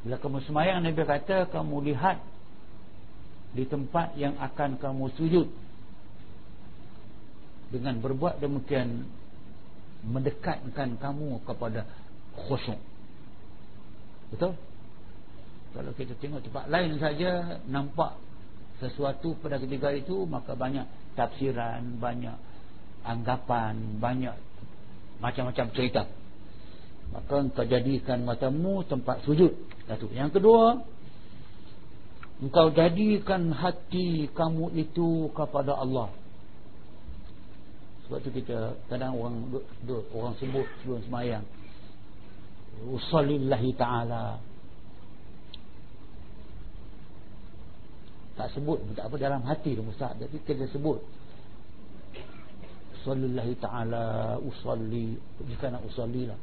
Speaker 2: bila kamu semayang Nabi kata kamu lihat di tempat yang akan kamu sujud. Dengan berbuat demikian mendekatkan kamu kepada khusyuk. Betul? Kalau kita tengok tempat lain saja nampak sesuatu pada ketika itu maka banyak tafsiran banyak anggapan banyak macam-macam cerita. Maka engkau jadikan matamu tempat sujud. Satu. Yang kedua engkau jadikan hati kamu itu kepada Allah. Sebab tu kita kadang orang duk, orang sebut sebelum semayang usallillahi ta'ala. Tak sebut tak apa dalam hati tu Ustaz tapi kita sebut sallallahu taala usalli. Jika nak usalli lah.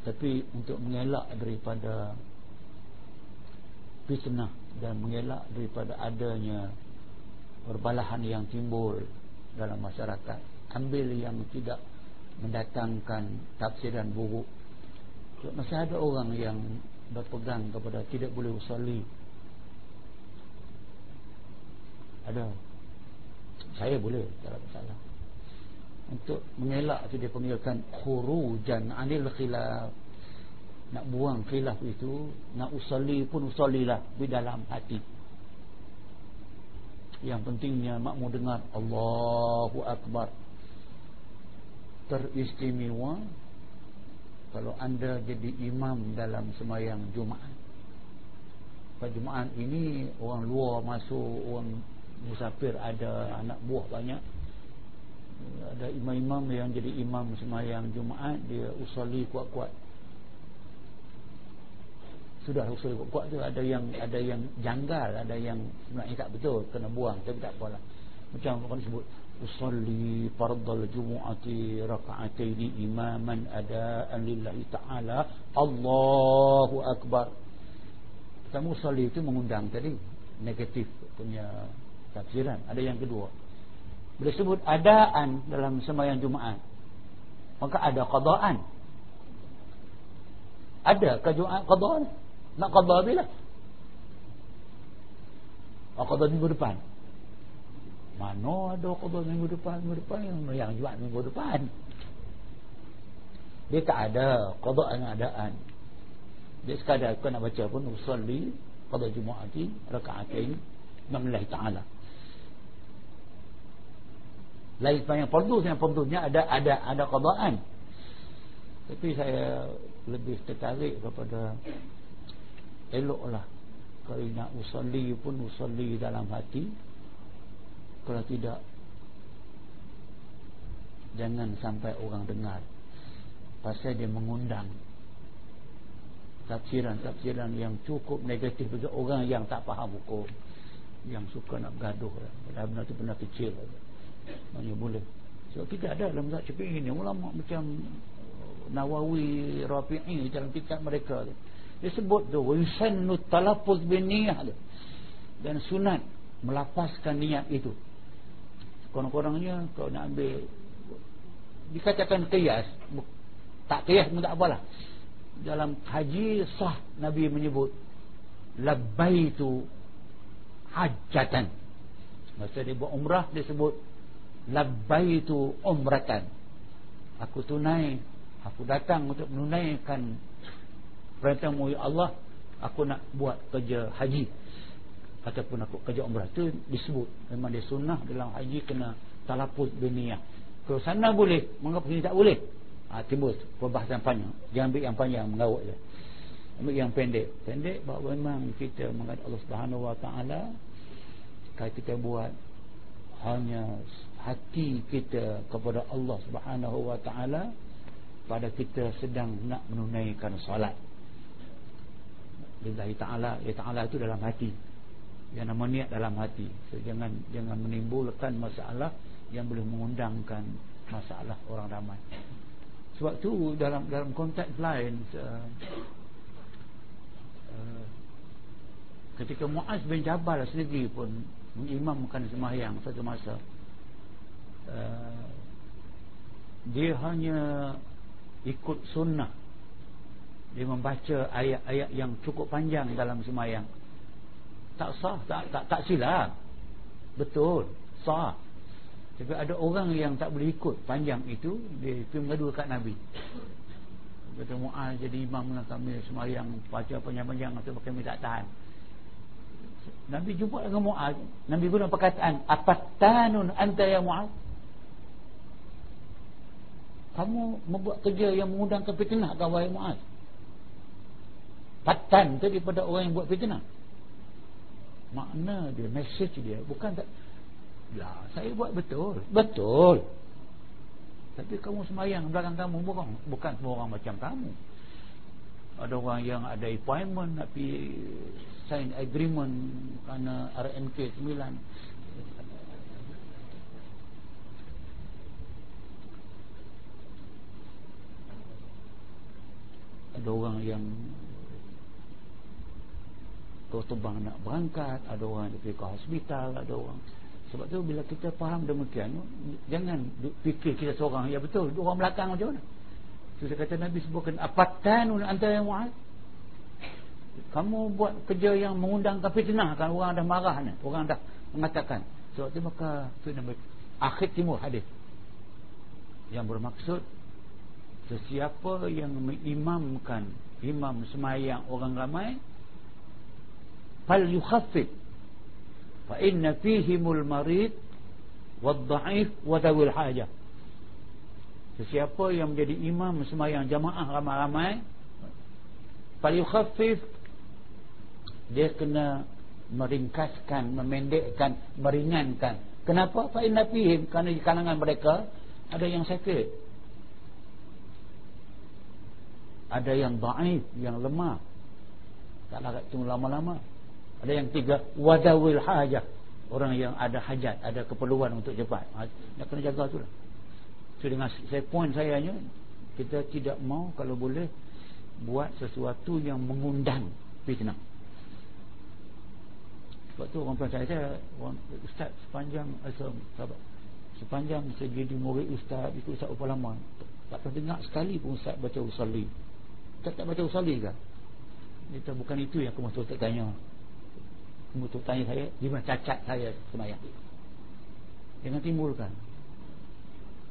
Speaker 2: Tapi untuk mengelak daripada fitnah dan mengelak daripada adanya perbalahan yang timbul dalam masyarakat. Ambil yang tidak mendatangkan tafsiran buruk. Masih ada orang yang berpegang kepada tidak boleh usalli ada? Saya boleh tak masalah. Untuk mengelak itu dia panggilkan khurujan anil khilaf nak buang khilaf itu nak usalli pun usallilah di dalam hati. Yang pentingnya makmu dengar Allahu Akbar. Teristimewa kalau anda jadi imam dalam semayang Jumaat. Pada Jumaat ini orang luar masuk orang musafir ada anak buah banyak. Ada imam-imam yang jadi imam semayang Jumaat dia usali kuat-kuat sudah usali kuat-kuat tu ada yang ada yang janggal ada yang sebenarnya tak betul kena buang tapi tak apalah macam orang sebut? Usalli fardal jumu'ati raka'ataini imaman adaan lillahi ta'ala. Allahu Akbar. Kamu usalli itu mengundang tadi negatif punya tafsiran. Ada yang kedua. Bila sebut adaan dalam sembahyang Jumaat. Maka ada qadaan. Ada ke Jumaat qadaan nak qada bila oh, qada minggu depan. Mana ada qada minggu depan minggu depan? Yang yang Jumaat minggu depan. Dia tak ada qadaan adaan dia sekadar kau nak baca pun usalli qada Jumaati rakaatain Mamillahi ta'ala. Lain yang fardu yang fardunya ada ada ada qadaan tapi saya lebih tertarik kepada eloklah. Kalau nak usalli pun usalli dalam hati. Kalau tidak jangan sampai orang dengar. Pasal dia mengundang tafsiran-tafsiran yang cukup negatif bagi orang yang tak faham hukum yang suka nak gaduh benar-benar itu benar kecil. Hanya boleh. Sebab kita ada dalam mazhab syafi'i ini ulama macam Nawawi Rafi'i dalam kitab mereka tu dia sebut tu yusannu talaffuz bin niyyah dan sunat melapaskan niat itu. Kurang-kurangnya kau nak ambil dikatakan qiyas. Tak qiyas pun tak apalah. Dalam haji sah Nabi menyebut labbaitu hajatan masa dia buat umrah dia sebut labbaitu umratan. Aku tunai aku datang untuk menunaikan perintahmu ya Allah aku nak buat kerja haji. Ataupun aku kerja umrah. Tu disebut. Memang dia sunnah dalam haji kena talapuz biniyah kalau sana boleh mengapa sini tak boleh. Ha, timbul perbahasan panjang. Jangan ambil yang panjang mengawak je ambil yang pendek. Pendek bahawa memang kita mengatakan Allah subhanahu wa ta'ala kalau kita buat hanya hati kita kepada Allah Subhanahu wa taala pada kita sedang nak menunaikan solat. Lillahi taala, ya taala itu dalam hati. Yang nama niat dalam hati. So, jangan jangan menimbulkan masalah yang boleh mengundangkan masalah orang ramai. Sebab tu dalam dalam konteks lain uh, uh, ketika Muaz bin Jabal sendiri pun mengimamkan sembahyang satu masa uh, dia hanya ikut sunnah dia membaca ayat-ayat yang cukup panjang dalam semayang. Tak sah tak tak, tak silap. Betul sah. Tapi ada orang yang tak boleh ikut panjang itu dia pergi mengadu kat Nabi. Kata Mu'az jadi imam dengan kami semayang baca panjang-panjang atau kami tak tahan. Nabi jumpa dengan Mu'az. Nabi guna perkataan apatanun anta ya Mu'az? Kamu membuat kerja yang mengundang kepitinan kau wahai Mu'az Patan tu daripada orang yang buat fitnah. Makna dia Message dia Bukan tak Lah saya buat betul. Betul. Tapi kamu semayang belakang kamu Bukan, bukan semua orang macam kamu Ada orang yang ada appointment Tapi Sign agreement Kerana RNK 9 Ada orang yang Doktor bang nak berangkat Ada orang yang pergi ke hospital Ada orang. Sebab tu bila kita faham demikian Jangan fikir kita seorang. Ya betul. Orang belakang macam mana? So saya kata Nabi sebutkan Apatan antara yang mu'ad Kamu buat kerja yang mengundang fitnah kan Orang dah marah ni Orang dah mengatakan. Sebab tu maka tu Nabi Akhir timur hadis. Yang bermaksud Sesiapa yang mengimamkan Imam semayang orang ramai inna fihimul marid wad-dha'if wa dawil hajah. Sesiapa yang menjadi imam sembahyang jamaah ramai-ramai yukhaffif dia kena meringkaskan memendekkan meringankan. Kenapa? Fa inna fihim kerana di kalangan mereka ada yang sakit. Ada yang dhaif yang lemah. Tak larat tunggu lama-lama ada yang tiga wadawil hajah. Orang yang ada hajat, ada keperluan untuk cepat. Ha, nak kena jaga tu lah. So dengan saya point saya hanya kita tidak mau kalau boleh buat sesuatu yang mengundang fitnah. Sebab tu orang percaya saya orang ustaz sepanjang asal sahabat sepanjang saya jadi murid ustaz itu ustaz berapa lama tak pernah dengar sekali pun ustaz baca usalli tak tak baca usalli ke itu bukan itu yang aku maksud tak tanya untuk tanya saya di mana cacat saya semayang. Jangan timbulkan.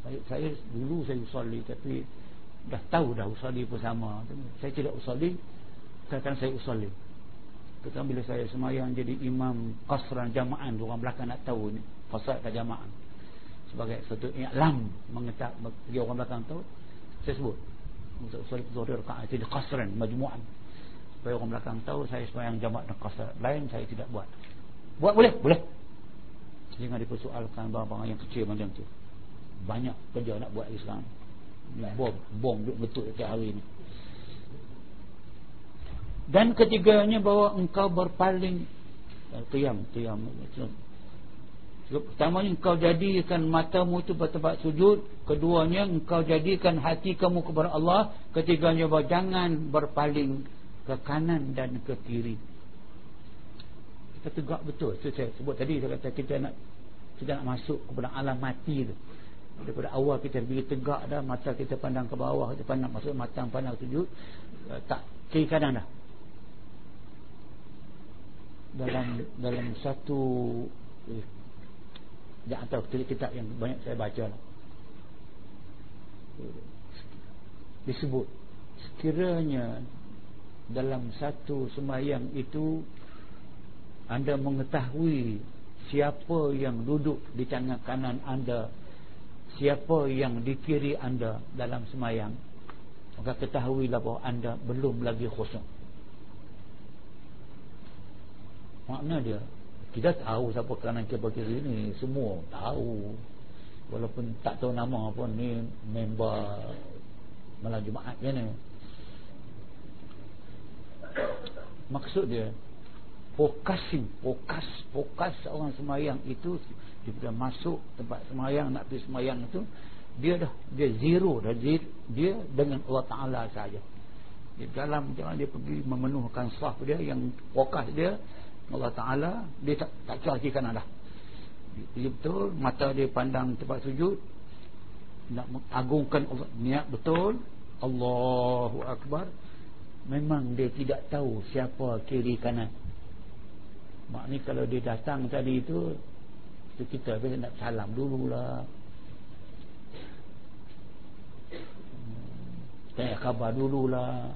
Speaker 2: Saya, saya dulu saya usalli tapi dah tahu dah usalli pun sama. Saya tidak usalli katakan saya usalli ketika bila saya semayang jadi imam kasran jama'an orang belakang nak tahu ni fasad ke jama'an. Sebagai satu i'lam mengetak bagi orang belakang tahu saya sebut. Untuk usalli zuhur rakaat jadi kasran majmu'an supaya orang belakang tahu saya semayang jamak dan kasar lain saya tidak buat. Buat boleh? boleh. Jangan dipersoalkan barang-barang yang kecil macam tu. Banyak kerja nak buat Islam bom bom betul setiap hari ni. Dan ketiganya bahawa engkau berpaling. Qiyam qiyam pertamanya engkau jadikan matamu itu bertempat sujud. Keduanya engkau jadikan hati kamu kepada Allah. Ketiganya bahawa jangan berpaling ke kanan dan ke kiri. Kita tegak betul. Itu saya sebut tadi saya kata kita nak kita nak masuk kepada alam mati tu. Daripada awal kita pergi tegak dah mata kita pandang ke bawah kita pandang masuk mata pandang sujud eh, tak kiri kanan dah. Dalam dalam satu eh, di antara kitab yang banyak saya baca lah. disebut sekiranya dalam satu sembahyang itu anda mengetahui siapa yang duduk di tangan kanan anda siapa yang di kiri anda dalam sembahyang maka ketahuilah bahawa anda belum lagi khusyuk makna dia kita tahu siapa kanan siapa kiri ni semua tahu. Walaupun tak tahu nama pun ni member malam Jumaat ni maksud dia focusing fokus fokus seorang semayang itu dia masuk tempat semayang nak pergi semayang itu dia dah dia zero dah dia, dia dengan Allah Ta'ala saja. Di dalam jangan dia pergi memenuhkan sah dia yang fokus dia Allah Ta'ala dia tak, tak cari kanan dah. Dia betul mata dia pandang tempat sujud nak mengagungkan Allah niat betul Allahu Akbar memang dia tidak tahu siapa kiri kanan. Maknanya kalau dia datang tadi itu itu kita biasa nak salam dululah hmm, tanya khabar dululah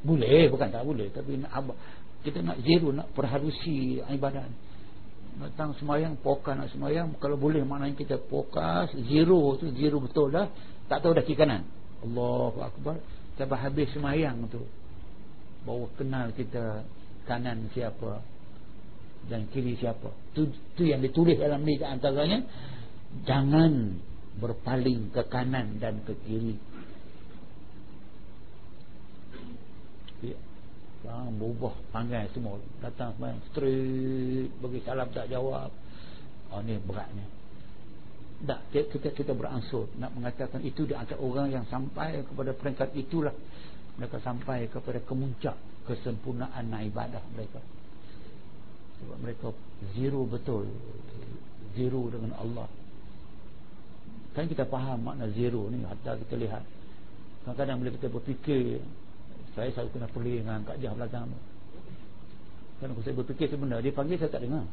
Speaker 2: boleh bukan tak boleh tapi nak abah kita nak zero nak perharusi ibadat. Datang semayang pokas nak semayang kalau boleh maknanya kita pokas zero tu zero betul dah tak tahu dah kiri kanan Allahu Akbar. Sampai habis semayang tu. Baru kenal kita kanan siapa dan kiri siapa. Tu, tu yang ditulis dalam ni antaranya jangan berpaling ke kanan dan ke kiri. Bang berubah panggil semua. Datang semua straight Bagi salam tak jawab. Oh ni beratnya Tak kita kita beransur Nak mengatakan itu di antara orang yang sampai Kepada peringkat itulah. Mereka sampai kepada kemuncak Kesempurnaan ibadah mereka. Sebab mereka Zero betul. Zero dengan Allah. Kan kita faham makna zero ni Hatta kita lihat. Kadang-kadang bila kita berfikir saya selalu kena pergi dengan Kak Jah belakang Kan aku saya berfikir sebenarnya Dia panggil saya tak dengar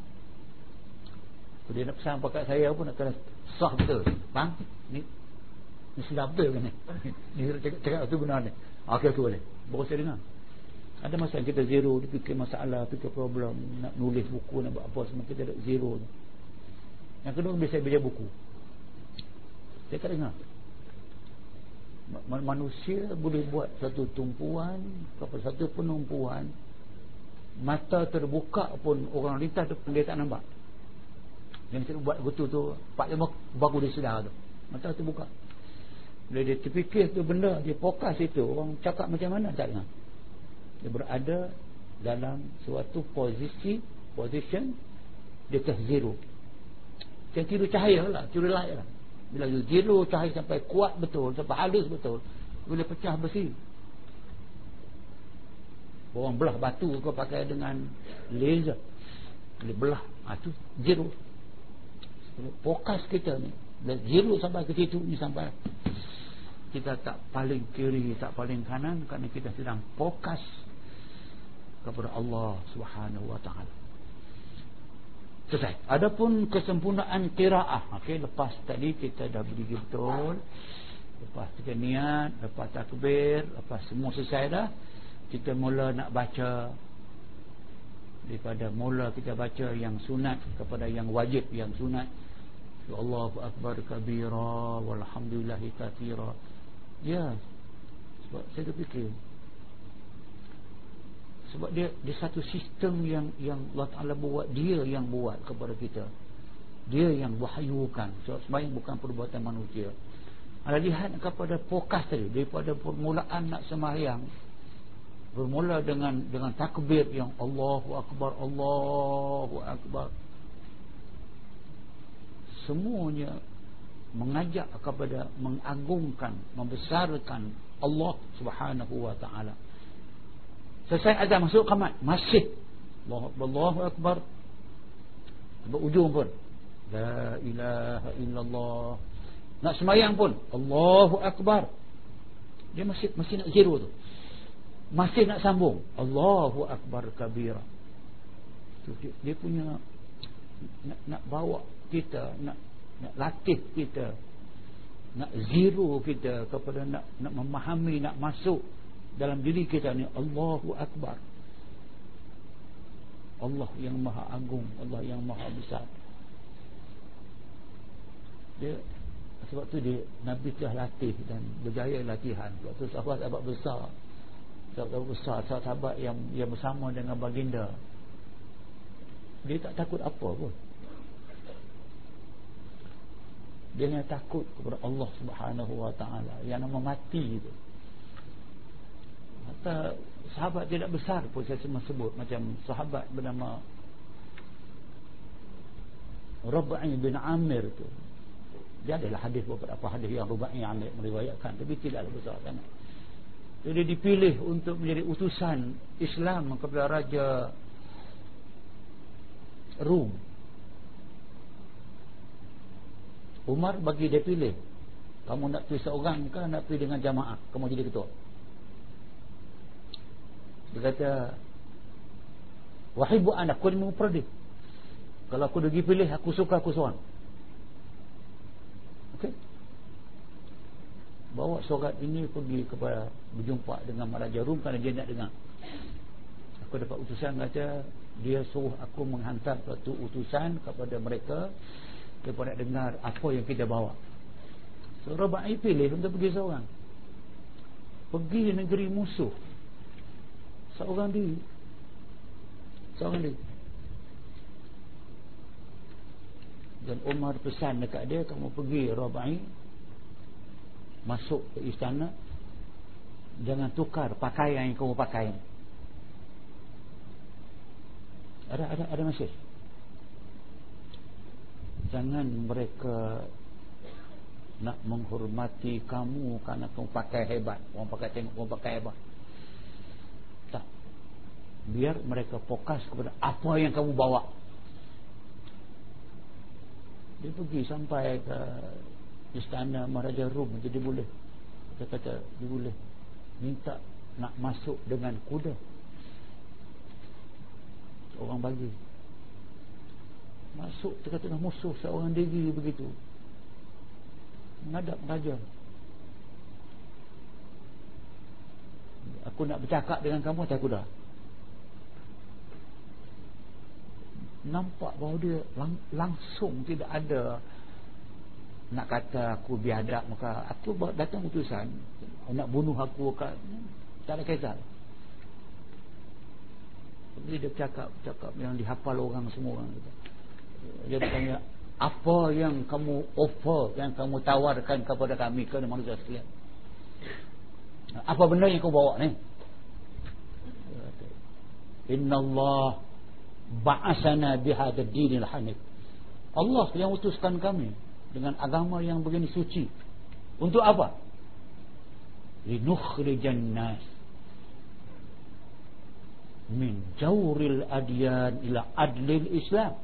Speaker 2: dia nak pesan pakat saya pun Nak kena sah betul. Bang Ni Ni sedap betul kan ni? Ni cakap, cakap tu benar ni. Okey aku boleh. Baru saya dengar. Ada masa kita zero Dia fikir masalah Fikir problem Nak nulis buku Nak buat apa semua Kita ada zero Yang kedua Bila saya baca buku. Saya tak dengar. Manusia boleh buat satu tumpuan kepada satu penumpuan mata terbuka pun orang lintas depan dia tak nampak yang kita buat betul tu 4-5 baru dia sedar tu. Mata terbuka bila dia terfikir tu benda dia fokus itu orang cakap macam mana tak dengar dia berada dalam suatu posisi position dia ke zero. Dia kira cahaya lah kira light lah. Bila you zero cahaya sampai kuat betul Sampai halus betul Boleh pecah besi. Orang belah batu kau pakai dengan laser. Boleh belah ha, zero Fokus kita ni Bila zero sampai ke situ ni sampai Kita tak paling kiri Tak paling kanan Kerana kita sedang fokus Kepada Allah subhanahu wa ta'ala Selesai. Adapun kesempurnaan qiraah. Okey, lepas tadi kita dah berdiri betul. Lepas kita niat, lepas takbir, lepas semua selesai dah, kita mula nak baca daripada mula kita baca yang sunat kepada yang wajib yang sunat. Allahu akbar kabira walhamdulillahi katsira. Ya. Sebab saya terfikir sebab dia dia satu sistem yang yang Allah Taala buat dia yang buat kepada kita dia yang wahyukan sebab sembahyang bukan perbuatan manusia ada lihat kepada fokus tadi daripada permulaan nak sembahyang bermula dengan dengan takbir yang Allahu akbar Allahu akbar semuanya mengajak kepada mengagungkan membesarkan Allah Subhanahu wa taala. Selesai azan masuk kamat Masih Allahu Akbar Allahu Akbar. Sampai ujung pun. La ilaha illallah. Nak semayang pun Allahu Akbar. Dia masih masih nak zero tu. Masih nak sambung Allahu Akbar kabira. Dia, dia punya nak, nak bawa kita Nak nak latih kita Nak zero kita Kepada nak nak memahami Nak masuk dalam diri kita ni Allahu Akbar. Allah yang maha agung Allah yang maha besar. Dia sebab tu dia Nabi telah latih dan berjaya latihan. Sebab tu sahabat-sahabat besar sahabat-sahabat besar sahabat yang yang bersama dengan baginda. Dia tak takut apa pun dia takut kepada Allah subhanahu wa ta'ala yang nama mati itu Kata sahabat tidak besar pun saya semua sebut macam sahabat bernama Rabai bin Amir tu. Dia adalah hadis beberapa hadis yang Rabai Amir meriwayatkan tapi tidaklah besar sangat. Jadi dipilih untuk menjadi utusan Islam kepada raja Rum. Umar bagi dia pilih. Kamu nak pilih seorang ke nak pilih dengan jamaah? Kamu jadi ketua. Dia kata wahai bu anak kau ni memperdi kalau aku pergi pilih aku suka aku seorang. Okey. Bawa surat ini pergi kepada berjumpa dengan Maharaja Rum kerana dia nak dengar. Aku dapat utusan kata dia suruh aku menghantar satu utusan kepada mereka kepada dengar apa yang kita bawa. So Rabai pilih untuk pergi seorang. Pergi negeri musuh. Seorang diri. Seorang diri. dan Umar pesan dekat dia kamu pergi Rabai masuk ke istana jangan tukar pakaian yang kamu pakai ada ada ada mesej jangan mereka nak menghormati kamu kerana kamu pakai hebat. Orang pakai tengok kamu pakai hebat. Tak. Biar mereka fokus kepada apa yang kamu bawa. Dia pergi sampai ke istana Maharaja Rum jadi boleh dia kata dia boleh minta nak masuk dengan kuda. Orang bagi masuk tengah-tengah musuh seorang diri begitu. Menghadap raja. Aku nak bercakap dengan kamu atas kuda. Nampak bahawa dia lang langsung tidak ada nak kata aku biadab maka aku datang utusan nak bunuh aku tak ada kisah. Jadi dia cakap cakap yang dihafal orang semua orang. Dia bertanya apa yang kamu offer yang kamu tawarkan kepada kami ke manusia sekalian? Apa benda yang kau bawa ni? Inna Allah ba'asana bihadad dinil hanif Allah yang utuskan kami dengan agama yang begini suci. Untuk apa? Linukhrijan nas min jawril adyan ila adlil islam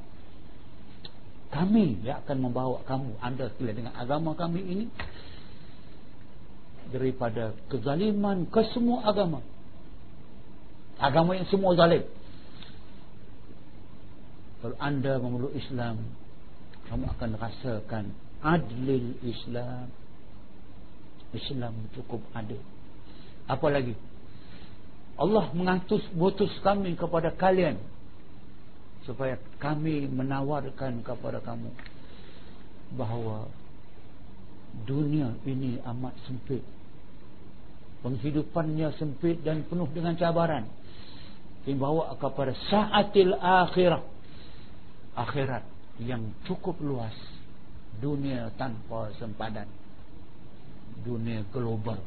Speaker 2: kami yang akan membawa kamu anda sekalian dengan agama kami ini daripada kezaliman ke semua agama. Agama yang semua zalim. Kalau anda memeluk Islam kamu akan rasakan adlil Islam. Islam cukup adil. Apa lagi? Allah mengatus mutus kami kepada kalian supaya kami menawarkan kepada kamu bahawa dunia ini amat sempit. Penghidupannya sempit dan penuh dengan cabaran. Membawa kepada saatil akhirah. Akhirat yang cukup luas. Dunia tanpa sempadan. Dunia global.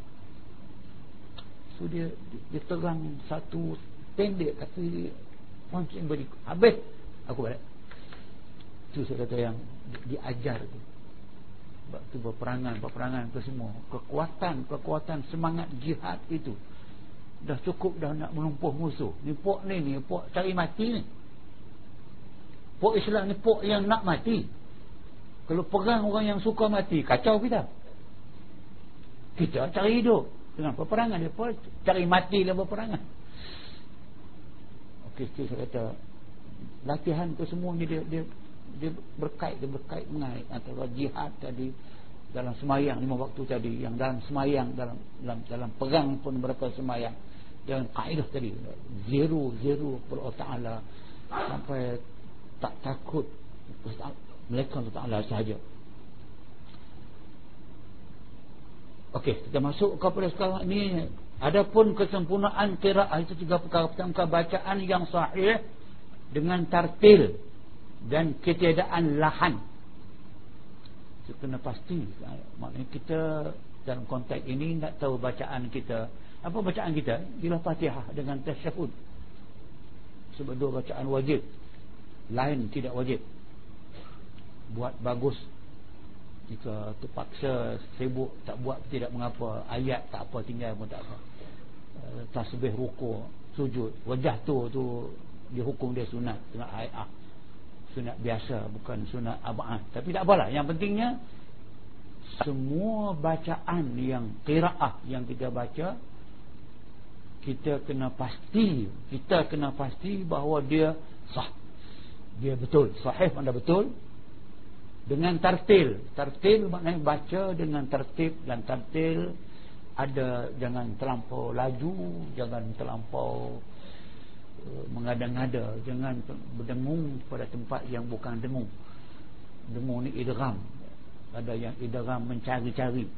Speaker 2: So dia dia terang satu pendek tapi punching beri habis aku balik itu saya kata yang diajar tu sebab tu berperangan berperangan ke semua kekuatan kekuatan semangat jihad itu dah cukup dah nak melumpuh musuh ni pok ni ni pok cari mati ni Pok Islam ni pok yang nak mati. Kalau perang orang yang suka mati, kacau kita. Kita cari hidup. Dengan peperangan dia pun cari mati dalam peperangan. Saya kata latihan tu semua ni dia dia dia berkait dia berkait mengait antara jihad tadi dalam semayang lima waktu tadi yang dalam semayang dalam dalam dalam perang pun berapa semayang. Dengan kaedah tadi zero zero per taala sampai tak takut mereka Allah Ta'ala sahaja. Okey, kita masuk kepada sekarang ni Adapun kesempurnaan kiraah itu tiga perkara pertama bacaan yang sahih dengan tartil dan ketiadaan lahan. Itu kena pasti. Maknanya kita dalam konteks ini nak tahu bacaan kita. Apa bacaan kita? Ialah Fatihah dengan tasyahud. Sebab dua bacaan wajib lain tidak wajib buat bagus jika terpaksa sibuk tak buat tidak mengapa ayat tak apa tinggal pun tak apa. Tasbih ruku sujud. Wajah tu tu dihukum dia sunat sunat ayat sunat biasa bukan sunat abad tapi tak apalah yang pentingnya semua bacaan yang qiraah yang kita baca kita kena pasti kita kena pasti bahawa dia sah. Dia betul sahih anda betul dengan tartil tartil maknanya baca dengan tertib dan tartil ada jangan terlampau laju jangan terlampau uh, mengada-ngada jangan berdengung pada tempat yang bukan dengung. Dengung ni idram ada yang idram mencari-cari.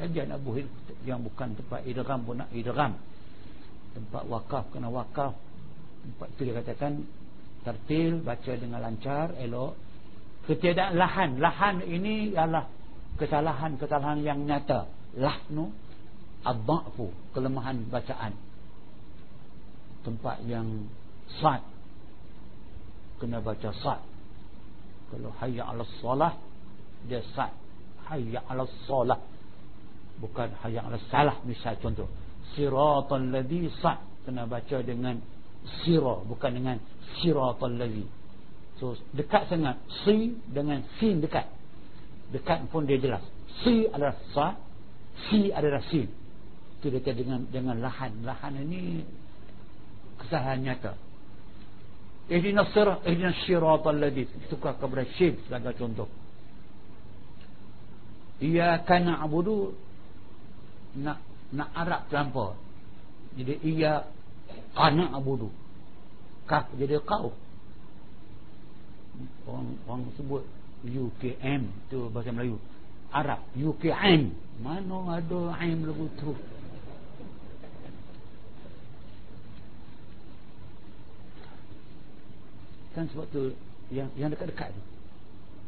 Speaker 2: Saja nak buat yang bukan tempat idram pun nak idram tempat wakaf kena wakaf. Tempat itu dia katakan tertil baca dengan lancar elok ketiadaan lahan. Lahan ini ialah kesalahan-kesalahan yang nyata. Lahnu adha'fu kelemahan bacaan. Tempat yang sad kena baca sad kalau hayya 'alas solah dia sad hayya 'alas solah. Bukan hayya 'alas salah misal contoh. Siratal ladzi sa kena baca dengan sira bukan dengan siratal ladzi so dekat sangat. Si dengan sin dekat. Dekat pun dia jelas. Si adalah sa si adalah sin. Itu dekat dengan dengan lahan. Lahan ini kesalahan nyata. Ihdina sirat ihdina siratal ladzi tukar kepada sin sebagai contoh. Ia kana abudu nak nak Arab terlampau. Jadi ia kana abudu kaf jadi kau orang, orang sebut UKM tu bahasa Melayu. Arab UKM mana ada aim lagu tu? Kan sebab tu yang yang dekat-dekat tu.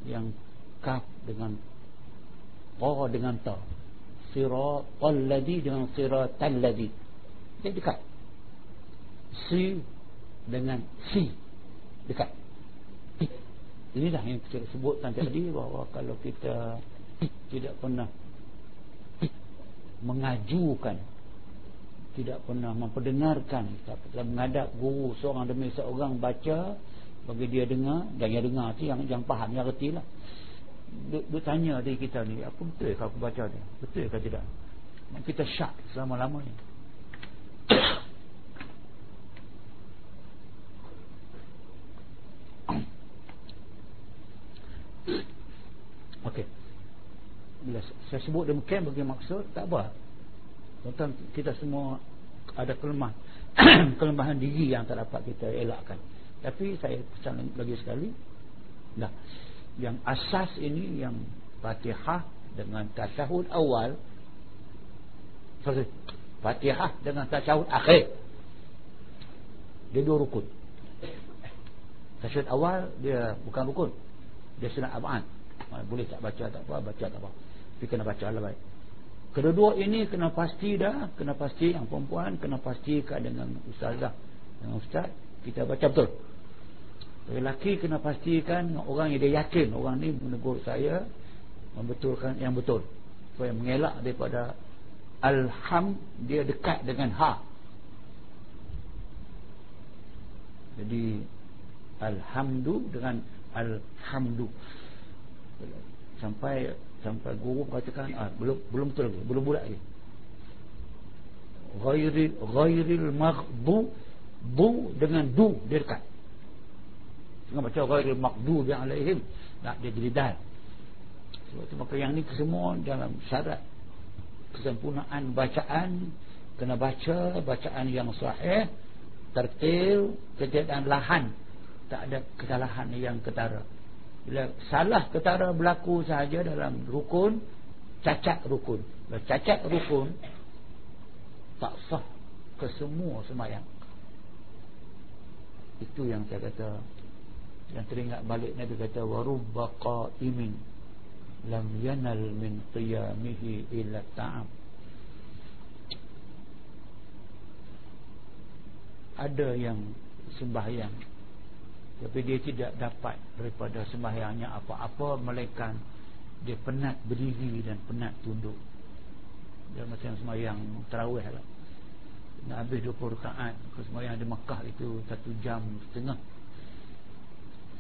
Speaker 2: Yang kaf dengan ta dengan ta. Siratal ladhi dengan siratal ladhi dia dekat. Si dengan si. Dekat inilah yang kita sebutkan tadi bahawa kalau kita tidak pernah mengajukan tidak pernah memperdengarkan tapi menghadap guru seorang demi seorang baca bagi dia dengar dan yang dengar tu yang yang faham yang reti lah. Dia tanya diri kita ni apa betul ke aku baca ni? Betul ke tidak? Kita syak selama-lamanya Okey. Bila saya sebut demikian bagi maksud tak apa. Tentang kita semua ada kelemahan kelemahan diri yang tak dapat kita elakkan. Tapi saya pesan lagi sekali. Dah yang asas ini yang Fatihah dengan tasyahud awal sorry Fatihah dengan tasyahud akhir dia dua rukun tasyahud awal dia bukan rukun dia sunat abad boleh tak baca tak apa baca tak apa tapi kena baca lah baik kedua-dua ini kena pasti dah kena pasti yang perempuan kena pastikan dengan ustazah dengan ustaz kita baca betul Lelaki kena pastikan orang yang dia yakin orang ni menegur saya membetulkan yang betul. Supaya mengelak daripada alham dia dekat dengan ha. Jadi alhamdu dengan alhamdu. Sampai sampai guru katakan ah belum belum betul lagi, belum bulat lagi. Ghairil ghairil maghdu bu dengan du dia dekat. Jangan baca ghairil maghdubi alaihim. Tak dia jadi dal. Sebab itu maka yang ni semua dalam syarat kesempurnaan bacaan kena baca bacaan yang sahih tertil kejadian lahan tak ada kesalahan yang ketara bila salah ketara berlaku sahaja dalam rukun cacat rukun. Bila cacat rukun tak sah kesemua semayang. Itu yang saya kata yang teringat balik Nabi kata warubba qa'imin lam yanal min qiyamihi illa ta'am. Ada yang sembahyang tapi dia tidak dapat daripada sembahyangnya apa-apa melainkan dia penat berdiri dan penat tunduk. Dia macam sembahyang terawih lah. Nak habis 20 rakaat sembahyang di Mekah itu satu jam setengah.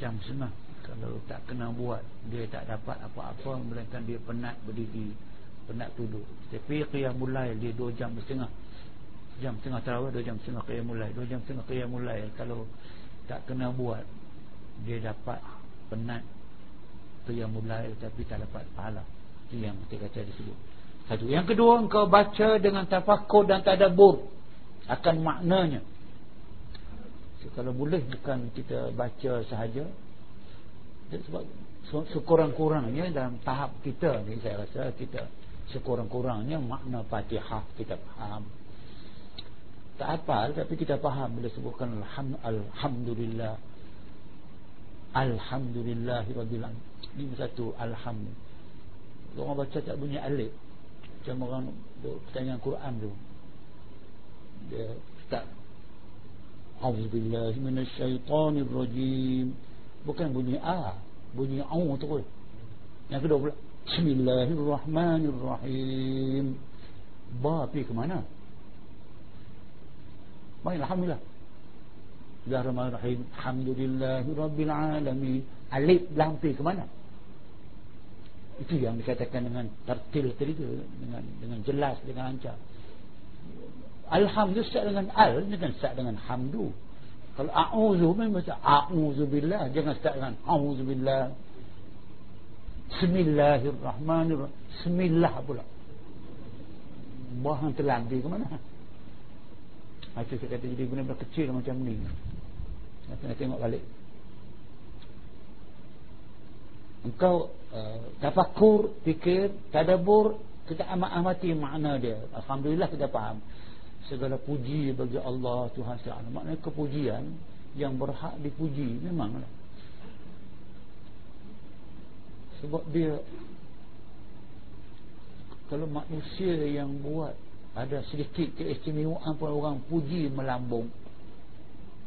Speaker 2: Jam setengah. Kalau tak kena buat dia tak dapat apa-apa melainkan dia penat berdiri penat duduk tapi qiyamul lail dia 2 jam setengah. Jam setengah tarawih 2 jam setengah qiyamul lail 2 jam setengah qiyamul lail kalau tak kena buat dia dapat penat. Qiyamul lail tapi tak dapat pahala. Itu yang kita kata disebut. Satu. Yang kedua engkau baca dengan tafakur dan tadabbur. Akan maknanya. So, kalau boleh bukan kita baca sahaja sebab sekurang-kurangnya dalam tahap kita ni saya rasa kita sekurang-kurangnya makna Fatihah kita faham tak apa tapi kita faham bila sebutkan alham, alhamdulillah. Alhamdulillah rabbil ini satu alham. Orang baca tak bunyi alif. Macam orang pertanyaan Quran tu. Dia tak Auzubillahi minasyaitonirrajim. Bukan bunyi a bunyi au terus. Yang kedua pula bismillahirrahmanirrahim. Ba pi ke mana baik alhamdulillah Bismillahirrahmanirrahim alamin alif lam pi ke mana itu yang dikatakan dengan tertil tadi tu dengan dengan jelas dengan lancar alhamdulillah dengan al dengan start dengan hamdu kalau a'udzu memang baca a'udzu billah jangan start dengan a'udzu billah. Bismillahirrahmanirrahim. Bismillah pula. Bahan terlambi ke mana? Macam saya kata jadi benar-benar kecil macam ni. Nak tengok balik. Engkau uh, tafakur, fikir, tadabur, kita amat-amati makna dia. Alhamdulillah kita faham segala puji bagi Allah Tuhan SWT maknanya kepujian yang berhak dipuji memanglah sebab dia kalau manusia yang buat ada sedikit keistimewaan pun orang puji melambung.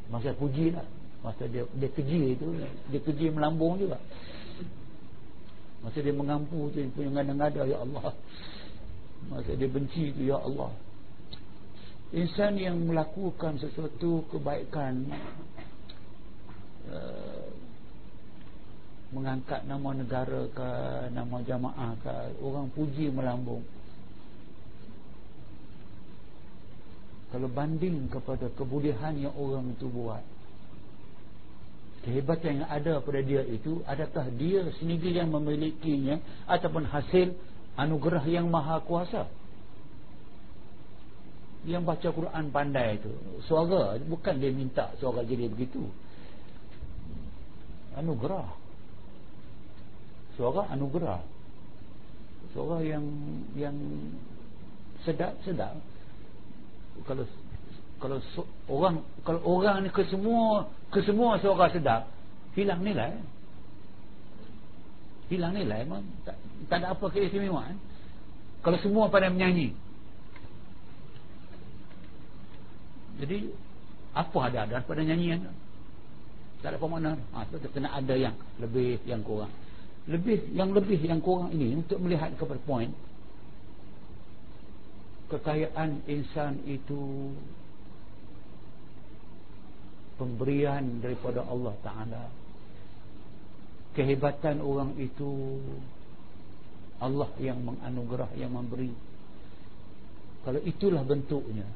Speaker 2: Masa puji lah. Masa dia dia keji itu dia keji melambung juga. Masa dia mengampu tu punya ngada-ngada ya Allah. Masa dia benci tu ya Allah. Insan yang melakukan sesuatu kebaikan uh, mengangkat nama negara ke nama jamaah ke orang puji melambung kalau banding kepada kebolehan yang orang itu buat. Kehebatan yang ada pada dia itu adakah dia sendiri yang memilikinya ataupun hasil anugerah yang maha kuasa? Yang baca Quran pandai tu suara bukan dia minta suara jadi begitu. Anugerah. Suara anugerah. Suara yang yang sedap-sedap kalau kalau orang kalau orang ni ke semua ke semua suara sedap hilang nilai hilang nilai memang tak, tak ada apa keistimewaan kalau semua pada menyanyi Jadi apa ada ada pada nyanyian? Tak ada apa makna. Ha, betul kena ada yang lebih yang kurang. Lebih yang lebih yang kurang ini untuk melihat kepada poin kekayaan insan itu pemberian daripada Allah Taala. Kehebatan orang itu Allah yang menganugerah yang memberi. Kalau itulah bentuknya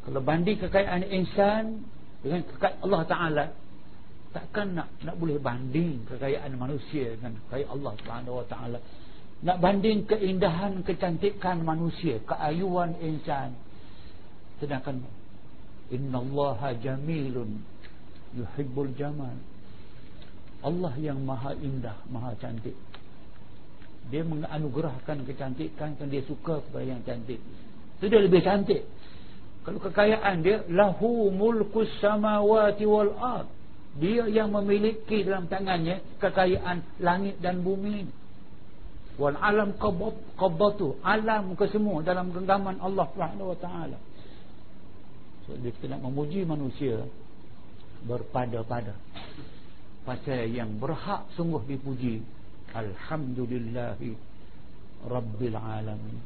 Speaker 2: kalau banding kekayaan insan dengan kekayaan Allah Taala, takkan nak nak boleh banding kekayaan manusia dengan kekayaan Allah Taala. Nak banding keindahan, kecantikan manusia, keayuan insan. Sedangkan Inna Allah jamilun yuhibbul jamal. Allah yang maha indah, maha cantik. Dia menganugerahkan kecantikan dan dia suka kepada yang cantik. Itu dia lebih cantik. Kalau kekayaan dia lahu mulkus samawati wal ard. Dia yang memiliki dalam tangannya kekayaan langit dan bumi. Wal alam qabatu alam ke semua dalam genggaman Allah Subhanahu wa taala. So dia kita nak memuji manusia berpada-pada pasal yang berhak sungguh dipuji alhamdulillahi rabbil alamin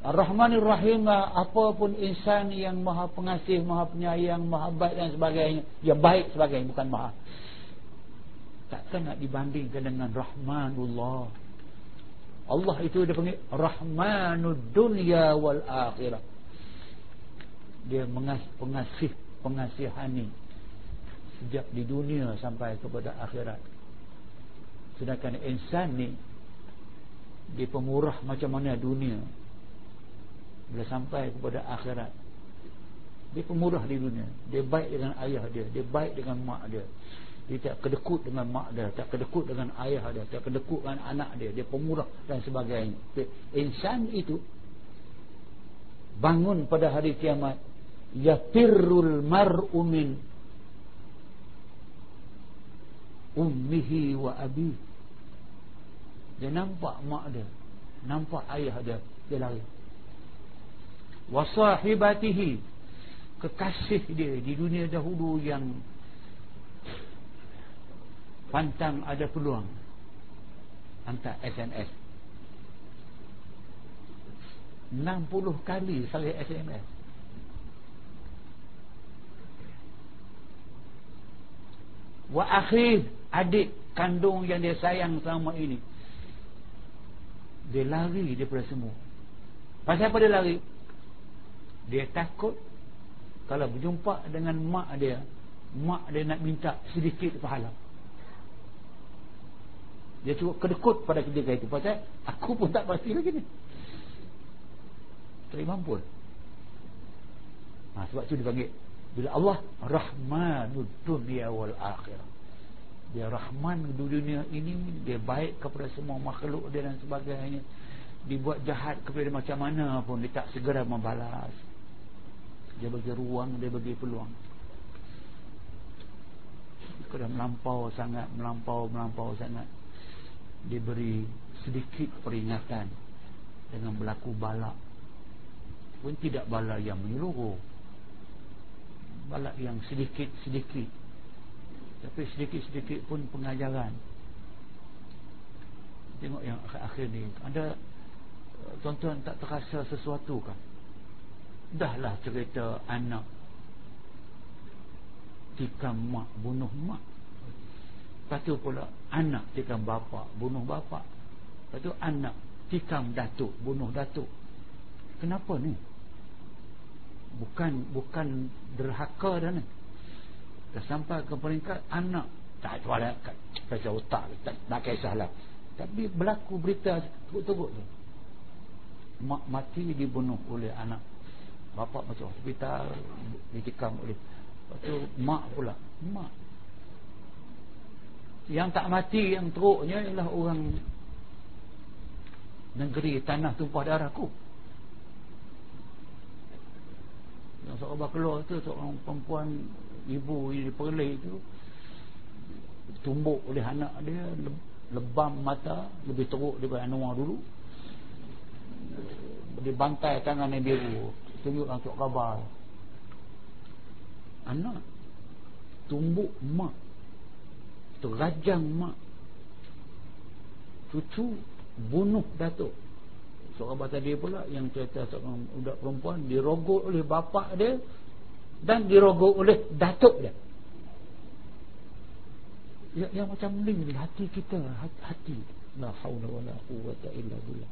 Speaker 2: Ar-Rahmanir Rahim apapun insan yang maha pengasih, maha penyayang, maha baik dan sebagainya. Ya baik sebagainya bukan maha. Takkan nak dibandingkan dengan Rahmanullah. Allah itu dia panggil Rahmanud dunya wal akhirah. Dia mengasih, pengasih, pengasihani sejak di dunia sampai kepada akhirat. Sedangkan insan ni dia pemurah macam mana dunia bila sampai kepada akhirat dia pemurah di dunia dia baik dengan ayah dia dia baik dengan mak dia dia tak kedekut dengan mak dia tak kedekut dengan ayah dia tak kedekut dengan anak dia dia pemurah dan sebagainya. Insan itu bangun pada hari kiamat yafirrul mar'u min ummihi wa abi. Dia nampak mak dia nampak ayah dia dia lari. Wasahibatihi kekasih dia di dunia dahulu yang pantang ada peluang. Hantar SMS 60 kali saling SMS wa akhir adik kandung yang dia sayang selama ini. Dia lari daripada semua. Pasal apa dia lari? Dia takut kalau berjumpa dengan mak dia mak dia nak minta sedikit pahala dia cukup kedekut pada ketika itu. Pasal aku pun tak pasti lagi ni. Tak mampu ha, sebab tu dipanggil bila Allah Rahmanud dunia wal akhirah. Dia Rahman dunia ini dia baik kepada semua makhluk dia dan sebagainya. Dibuat jahat kepada macam mana pun dia tak segera membalas. Dia bagi ruang dia bagi peluang. Kalau melampau sangat melampau melampau sangat dia beri sedikit peringatan dengan berlaku balak. Pun tidak balak yang menyeluruh. Balak yang sedikit-sedikit. Tapi sedikit-sedikit pun pengajaran. Tengok yang akhir-akhir ni. Ada tuan-tuan tak terasa sesuatu kan Dahlah cerita anak Tikam mak bunuh mak Lepas tu pula Anak tikam bapa bunuh bapa Lepas tu anak tikam datuk bunuh datuk. Kenapa ni? Bukan bukan derhaka dah ni. Dah sampai ke peringkat anak Tak cuba lah Pasal otak tak, tak kisahlah. Tapi berlaku berita Tukuk-tukuk tu. Mak mati dibunuh oleh anak. Bapak masuk hospital Ditikam oleh. Lepas tu mak pula. Mak Yang tak mati Yang teruknya ialah orang Negeri tanah tumpah darahku Yang seorang keluar tu Seorang perempuan Ibu yang diperlih tu Tumbuk oleh anak dia Lebam mata Lebih teruk daripada Anwar dulu. Dibantai tangan yang biru tunjuk langsung khabar. Anak tumbuk mak terajang mak. Cucu bunuh datuk. Seorang bahasa dia pula yang cerita seorang budak perempuan dirogok oleh bapa dia dan dirogok oleh datuk dia. Yang, yang macam ni hati kita hati la haula wala quwwata illa billah.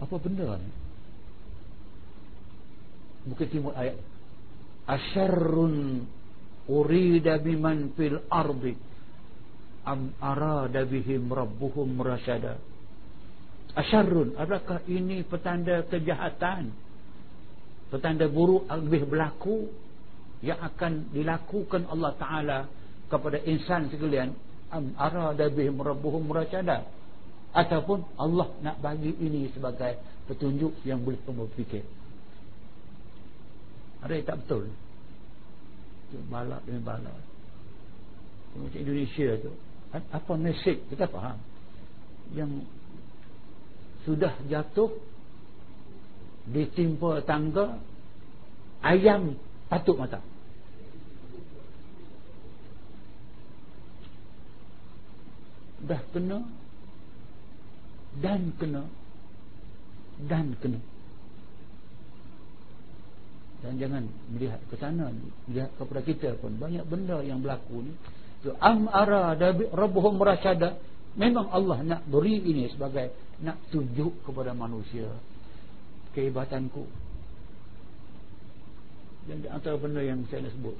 Speaker 2: Apa benda ni? Bukan timur ayat Asyarrun Urida biman fil ardi Am arada bihim rabbuhum rasyada Asyarrun Adakah ini petanda kejahatan? Petanda buruk lebih berlaku Yang akan dilakukan Allah Ta'ala Kepada insan sekalian. Am arada bihim rabbuhum rasyada Ataupun Allah nak bagi ini sebagai petunjuk yang boleh berfikir ada yang tak betul itu balak demi balak. Macam Indonesia tu. Apa mesej kita faham. Yang sudah jatuh ditimpa tangga ayam patut mata. Dah kena dan kena dan kena dan jangan melihat ke sana melihat kepada kita pun. Banyak benda yang berlaku ni. Am ara rabbuhum rasyada memang Allah nak beri ini sebagai nak tunjuk kepada manusia kehebatanku. Dan di antara benda yang saya nak sebut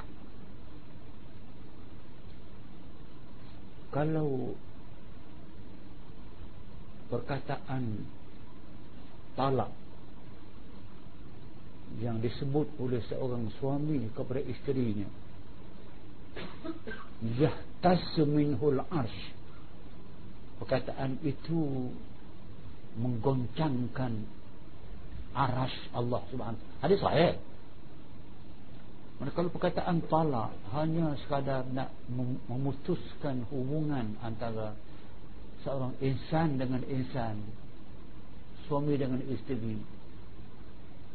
Speaker 2: kalau perkataan talak yang disebut oleh seorang suami kepada isterinya. Yahtasu minhul arsh. Perkataan itu menggoncangkan arash Allah subhanahu hadis sahih. Kalau perkataan talak hanya sekadar nak memutuskan hubungan antara seorang insan dengan insan suami dengan isteri.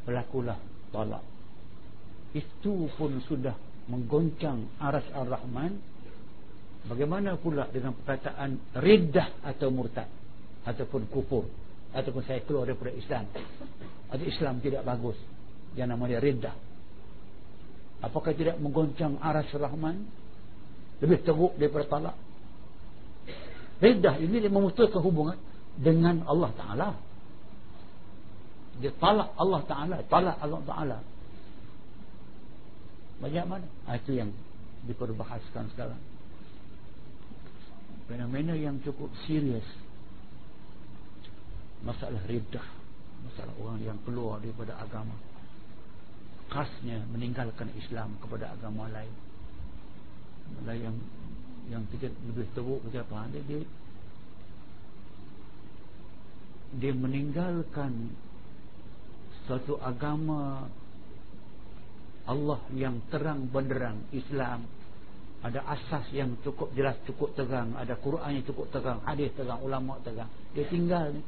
Speaker 2: Berlakulah talak itu pun sudah menggoncang aras ar-Rahman. Bagaimana pula dengan perkataan riddah atau murtad? Ataupun kufur? Ataupun saya keluar daripada Islam? Atau Islam tidak bagus? Yang namanya riddah. Apakah tidak menggoncang aras Rahman lebih teruk daripada talak riddah ini memutuskan hubungan dengan Allah Ta'ala dia talak Allah Ta'ala talak Allah Ta'ala. Banyak mana? Ha, itu yang diperbahaskan sekarang. Fenomena yang cukup serius. Masalah ridah masalah orang yang keluar daripada agama. Khasnya meninggalkan Islam kepada agama lain. Lain yang yang kita lebih teruk kita apa? Dia dia meninggalkan suatu agama. Allah yang terang benderang Islam. Ada asas yang cukup jelas cukup terang. Ada Quran yang cukup terang hadis terang ulama terang. Dia tinggal ni.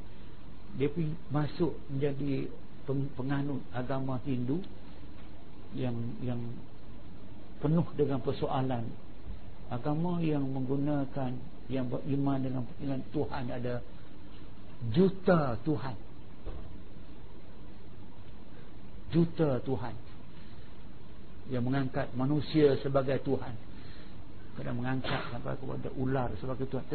Speaker 2: Dia masuk menjadi penganut agama Hindu yang yang penuh dengan persoalan. Agama yang menggunakan yang beriman dengan, dengan Tuhan ada juta Tuhan juta Tuhan. Yang mengangkat manusia sebagai Tuhan. Kadang mengangkat sampai kepada ular sebagai Tuhan.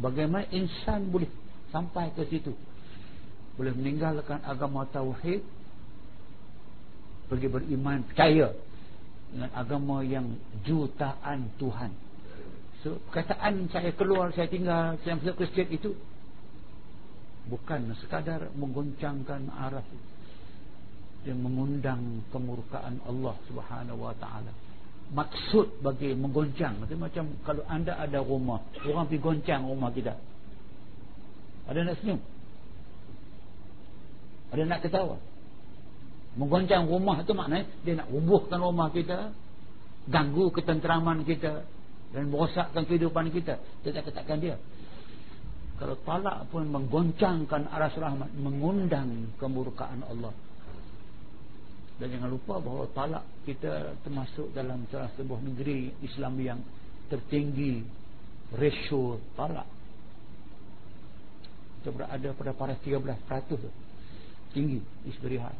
Speaker 2: Bagaimana insan boleh sampai ke situ? Boleh meninggalkan agama Tauhid pergi beriman percaya dengan agama yang jutaan Tuhan. So perkataan saya keluar saya tinggal saya masuk Kristian itu bukan sekadar menggoncangkan arah yang mengundang kemurkaan Allah Subhanahu wa taala. Maksud bagi menggoncang macam kalau anda ada rumah, orang pergi goncang rumah kita. Ada nak senyum? Ada nak ketawa? Menggoncang rumah itu maknanya dia nak rubuhkan rumah kita, ganggu ketenteraman kita dan merosakkan kehidupan kita. Kita katakan dia. Kalau talak pun menggoncangkan aras rahmat, mengundang kemurkaan Allah dan jangan lupa bahawa talak kita termasuk dalam salah sebuah negeri Islam yang tertinggi ratio talak. Kita berada pada para 13% tinggi isberihan.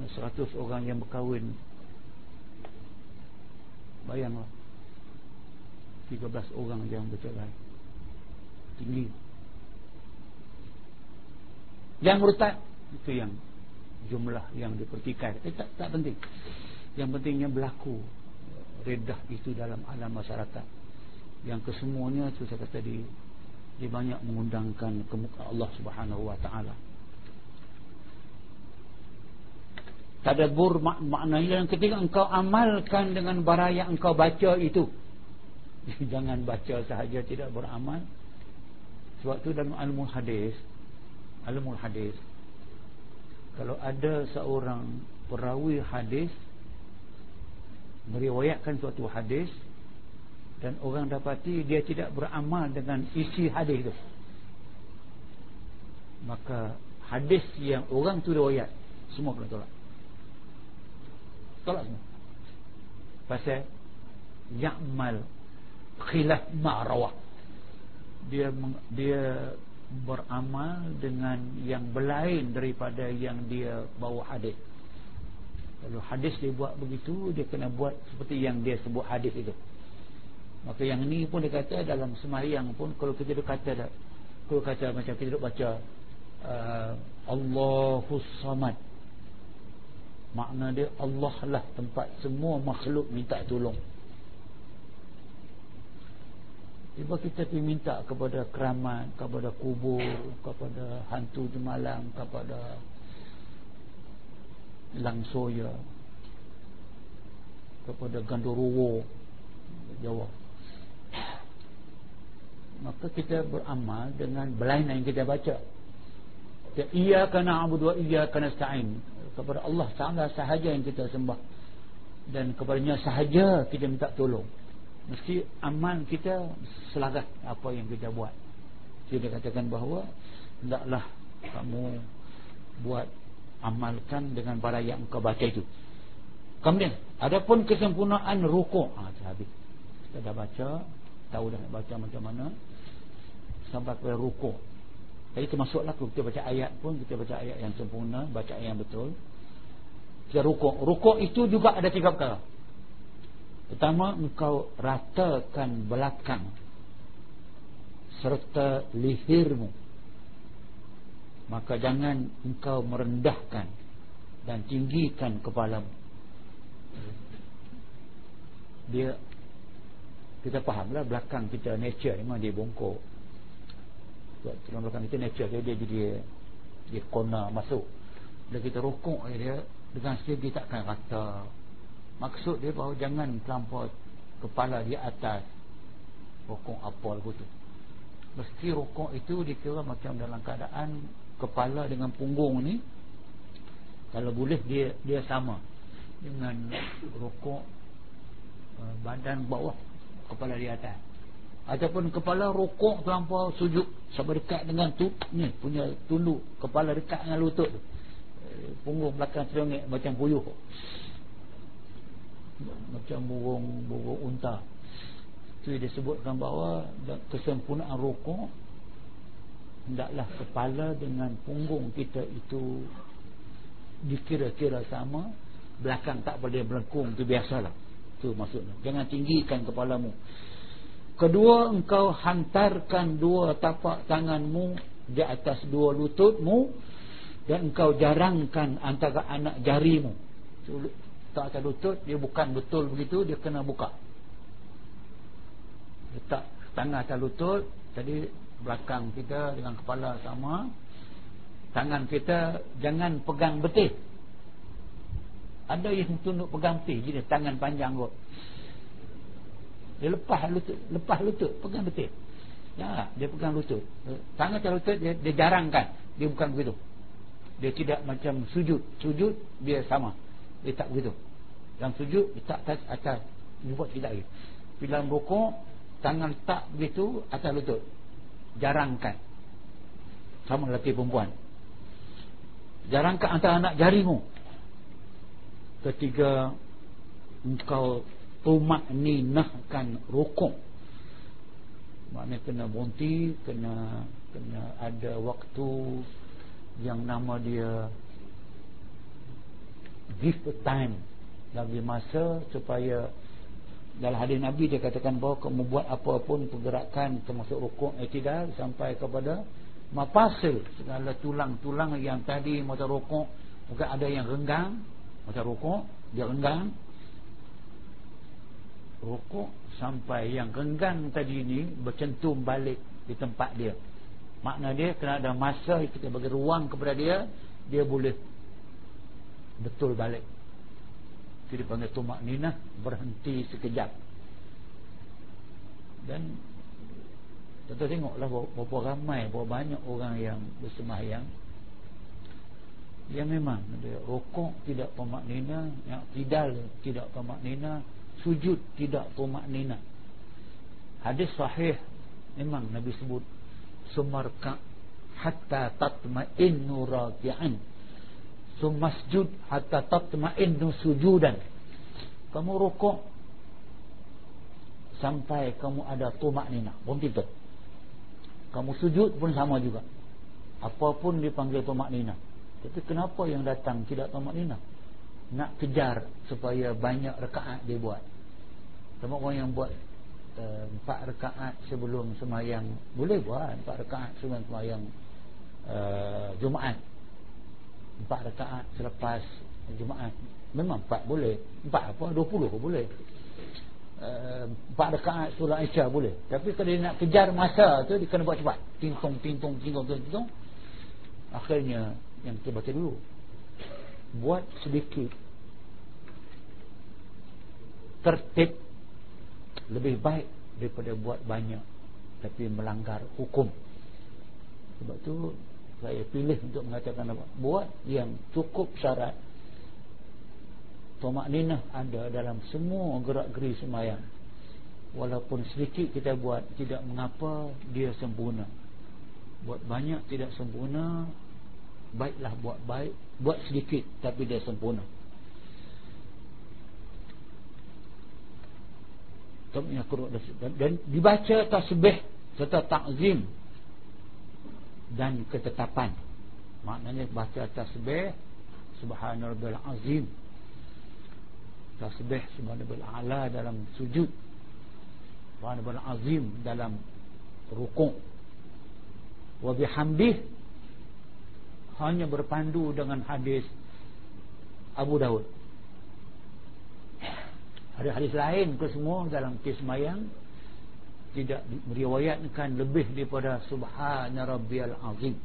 Speaker 2: 100 orang yang berkahwin. Bayanglah 13 orang yang bercerai. Tinggi. Yang murtad itu yang jumlah yang dipertikai. Eh, tak, tak penting. Yang pentingnya berlaku redah itu dalam alam masyarakat. Yang kesemuanya itu saya kata di, di banyak mengundangkan ke muka Allah subhanahu wa ta'ala. Tadabur mak maknanya yang ketika engkau amalkan dengan barang yang engkau baca itu. Jangan baca sahaja tidak beramal. Sebab itu dalam ilmu hadis ilmu hadis kalau ada seorang perawi hadis meriwayatkan suatu hadis dan orang dapati dia tidak beramal dengan isi hadis itu maka hadis yang orang tu riwayat semua kena tolak. Tolak semua. Pasal ya'mal khilaf ma'rawah dia dia beramal dengan yang berlain daripada yang dia bawa hadis. Kalau hadis dia buat begitu dia kena buat seperti yang dia sebut hadis itu. Maka yang ni pun dia kata dalam semayang pun kalau kita kata kalau kata macam kita baca uh, Allahus Samad. Makna dia Allah lah tempat semua makhluk minta tolong Tiba kita pergi minta kepada keramat, kepada kubur, kepada hantu jemalang, kepada langsoya, kepada ganduruwo, Jawa. Maka kita beramal dengan berlainan yang kita baca. Ia kena abu dua, ia kena stain kepada Allah Taala sahaja yang kita sembah dan kepadanya sahaja kita minta tolong mesti amal kita selaras apa yang kita buat. Dia katakan bahawa hendaklah kamu buat amalkan dengan barang yang kau baca itu. Kemudian adapun kesempurnaan rukuk. Ha, habis. Kita dah baca tahu dah nak baca macam mana. Sampai ke rukuk. Jadi termasuklah kita baca ayat pun kita baca ayat yang sempurna baca ayat yang betul. Kita rukuk. Rukuk itu juga ada tiga perkara Pertama engkau ratakan belakang serta lihirmu. Maka jangan engkau merendahkan dan tinggikan kepalamu. Dia kita fahamlah belakang kita nature memang dia bongkok. Sebab tulang belakang kita nature dia, dia jadi dia kona masuk. Bila kita rokok dia dengan sikit dia takkan rata Maksud dia bahawa jangan terlampau kepala di atas rokok apa lagu tu. Mesti rokok itu dikira macam dalam keadaan kepala dengan punggung ni kalau boleh dia dia sama dengan rokok uh, badan bawah kepala di atas. Ataupun kepala rokok terlampau sujud sampai dekat dengan tu ni punya tunduk kepala dekat dengan lutut tu. Eh, punggung belakang terongek macam puyuh macam burung burung unta. Itu disebutkan bahawa kesempurnaan rokok hendaklah kepala dengan punggung kita itu dikira-kira sama belakang tak boleh melengkung itu biasalah. Itu maksudnya. Jangan tinggikan kepalamu. Kedua engkau hantarkan dua tapak tanganmu di atas dua lututmu dan engkau jarangkan antara anak jarimu letak atas lutut dia bukan betul begitu dia kena buka. Letak tangan atas lutut jadi belakang kita dengan kepala sama. Tangan kita jangan pegang betis. Ada yang tunduk pegang betis jadi tangan panjang kot. Dia lepas lutut lepas lutut pegang betis. Ya dia pegang lutut. Tangan atas lutut dia, dia jarangkan. Dia bukan begitu. Dia tidak macam sujud. Sujud dia sama dia tak begitu. Dalam sujud letak atas atas. Buat tidak lagi. Dalam rukuk tangan tak begitu atas lutut. Jarangkan. Sama lelaki perempuan. Jarangkan antara anak jarimu. Ketiga engkau tumak ninahkan rukuk maknanya kena berhenti kena kena ada waktu yang nama dia give the time bagi masa supaya dalam hadis Nabi dia katakan bahawa kamu buat apapun pergerakan termasuk rukuk etidal sampai kepada mapasil segala tulang-tulang yang tadi masa rukuk mungkin ada yang renggang masa rukuk dia renggang. Rukuk sampai yang renggang tadi ini bercentum balik di tempat dia. Makna dia kena ada masa kita bagi ruang kepada dia dia boleh betul balik. Itu dipanggil tumak nina berhenti sekejap. Dan kita tengoklah berapa ramai berapa banyak orang yang bersemayang. Yang memang dia rokok tidak tumak nina yang tidal tidak tumak nina sujud tidak tumak nina hadis sahih memang Nabi sebut sumarka hatta tatma'innu raki'an sumasjud hatta tatma'innu sujudan. Kamu rukuk sampai kamu ada tumak nina berhenti tu kamu sujud pun sama juga. Apapun dipanggil pemaknina tapi kenapa yang datang tidak pemaknina nak? Kejar supaya banyak rekaat dia buat. Sama orang yang buat uh, empat rekaat sebelum semayang. Boleh buat empat rekaat sebelum semayang uh, Jumaat empat rekaat selepas Jumaat. Memang empat boleh. Empat apa? Dua puluh boleh. Eh, empat rakaat solat Isya boleh. Tapi kalau dia nak kejar masa tu dia kena buat cepat. Tingtong tingtong tingtong tingtong akhirnya yang kita baca dulu. Buat sedikit tertib lebih baik daripada buat banyak tapi melanggar hukum. Sebab tu saya pilih untuk mengatakan apa. Buat yang cukup syarat. Tomak ninah ada dalam semua gerak-geri semayang. Walaupun sedikit kita buat Tidak mengapa dia sempurna. Buat banyak tidak sempurna Baiklah buat baik. Buat sedikit tapi dia sempurna. Dan dibaca tasbih Serta takzim Dan ketetapan. Maknanya baca tasbih Subhanallah azim tasbih subhanallah ala dalam sujud. Subhanallah azim dalam rukuk. Wa bihamdih hanya berpandu dengan hadis Abu Daud ada hadis lain ke semua dalam kes mayang tidak meriwayatkan lebih daripada subhana rabbiyal azim.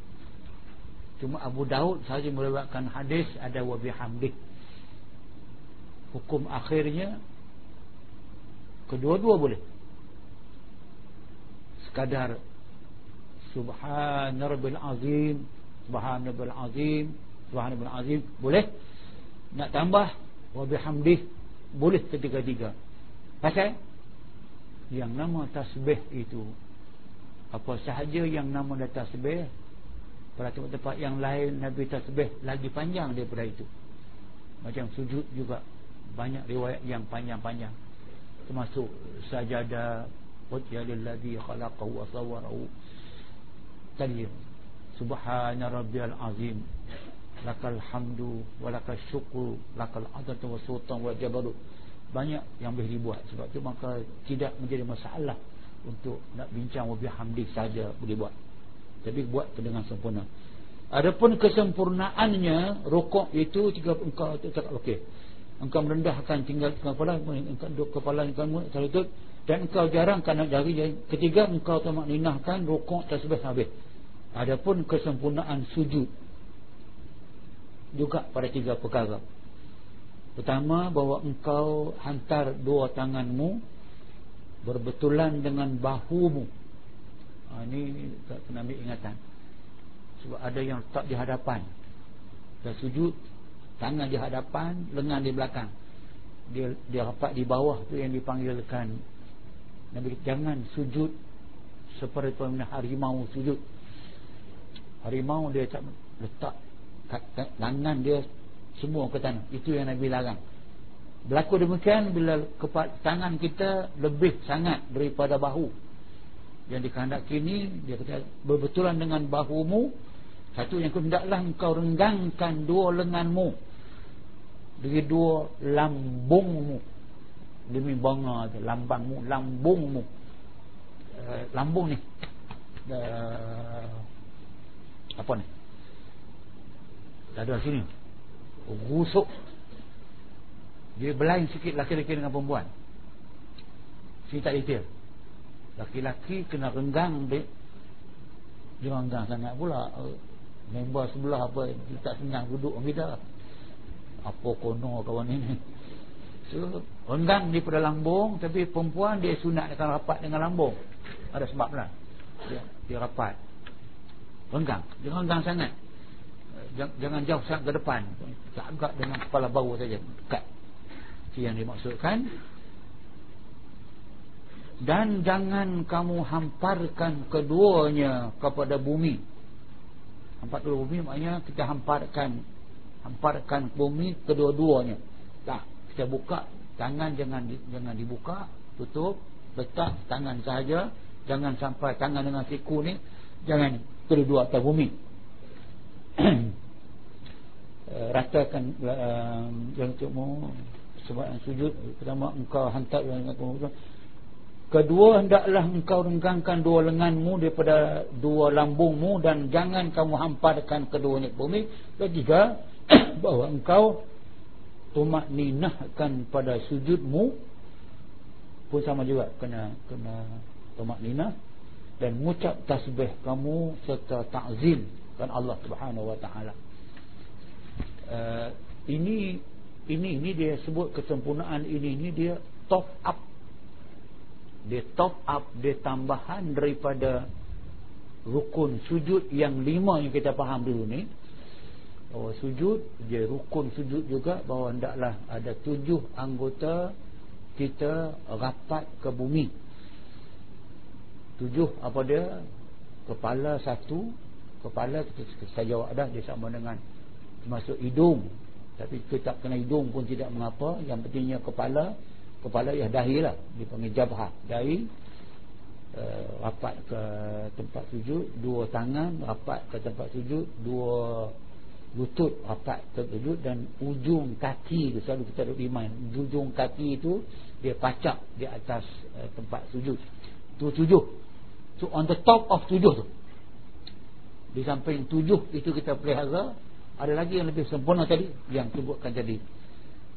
Speaker 2: Cuma Abu Daud saja meriwayatkan hadis ada wa bihamdih. Hukum akhirnya kedua-dua boleh. Sekadar subhan rabbil azim subhan rabbil azim subhan rabbil azim boleh. Nak tambah wa bihamdih boleh ketiga-tiga pasal yang nama tasbih itu. Apa sahaja yang nama dia tasbih pada tempat-tempat yang lain Nabi tasbih lagi panjang daripada itu. Macam sujud juga banyak riwayat yang panjang-panjang. Termasuk sajadah wajhalil ladzi khalaqahu wa sawwarahu tadi subhana rabbiyal azim. Lakal hamdu wa lakal syukru lakal adatu wa sultan wa banyak yang boleh dibuat. Sebab tu maka tidak menjadi masalah untuk nak bincang wa bihamdi saja boleh buat. Tapi buat dengan sempurna. Adapun kesempurnaannya rukuk itu jika engkau cakap okey engkau merendahkan tinggal kepala engkau duduk kepala engkau salutut dan engkau jarang kerana jari ketiga engkau tamak ninahkan rukuk tasbih habis. Adapun kesempurnaan sujud juga pada tiga perkara pertama bahawa engkau hantar dua tanganmu berbetulan dengan bahumu. Ha, ini kena ambil ingatan. Sebab ada yang tak di hadapan. Dan sujud tangan di hadapan lengan di belakang. Dia dia rapat di bawah tu yang dipanggilkan. Nabi jangan sujud seperti pemina harimau sujud. Harimau dia tak letak tangan dia semua ke tanah itu yang Nabi larang. Berlaku demikian bila kepat, tangan kita lebih sangat daripada bahu. Yang dikehendaki ini dia kata berbetulan dengan bahumu satu yang hendaklah engkau renggangkan dua lenganmu dari dua lambungmu. Demi bangga lambangmu lambungmu. Uh, lambung ni. Uh, apa ni? Ada sini rusuk dia berlain sikit laki-laki dengan perempuan. Sini tak detail. Laki-laki kena renggang dia dia renggang sangat pula. Member sebelah apa dia tak senang duduk kita. Apa kono kawan ini? So, renggang di pada lambung tapi perempuan dia sunat akan rapat dengan lambung. Ada sebab lah dia, dia rapat. Renggang. Dia renggang sangat jangan jauh sangat ke depan. Tak agak dengan kepala bau saja. Dekat itu yang dimaksudkan. Dan jangan kamu hamparkan keduanya kepada bumi. Hampat dulu bumi maknanya kita hamparkan hamparkan bumi kedua-duanya. Tak, kita buka tangan jangan jangan dibuka, tutup, letak tangan saja, jangan sampai tangan dengan siku ni jangan kedua atas bumi uh, ratakan uh, yang cukmu sebab yang sujud pertama engkau hantar yang kedua hendaklah engkau renggangkan dua lenganmu daripada dua lambungmu dan jangan kamu hamparkan keduanya ke bumi. Ketiga bahawa engkau tumak ninahkan pada sujudmu pun sama juga kena kena tumak ninah dan mengucap tasbih kamu serta ta'zim. Kan Allah Subhanahu wa taala uh, ini ini ini dia sebut kesempurnaan ini. Ini dia top up. Dia top up dia tambahan daripada rukun sujud yang lima yang kita faham dulu ni. Bahawa sujud dia rukun sujud juga bahawa hendaklah ada tujuh anggota kita rapat ke bumi. Tujuh apa dia? Kepala satu. Kepala kita, saya jawab dah dia sama dengan termasuk hidung. Tapi kita tak kena hidung pun tidak mengapa. Yang pentingnya kepala kepala ya dahi lah. Dipanggil jabhah. Dahi uh, rapat ke tempat sujud dua tangan rapat ke tempat sujud dua lutut rapat ke sujud dan ujung kaki tu selalu kita duduk iman. Ujung kaki itu dia pacak di atas uh, tempat sujud. Tu tujuh. So on the top of tujuh tu. Di samping tujuh itu kita pelihara ada lagi yang lebih sempurna tadi? Yang sebutkan tadi.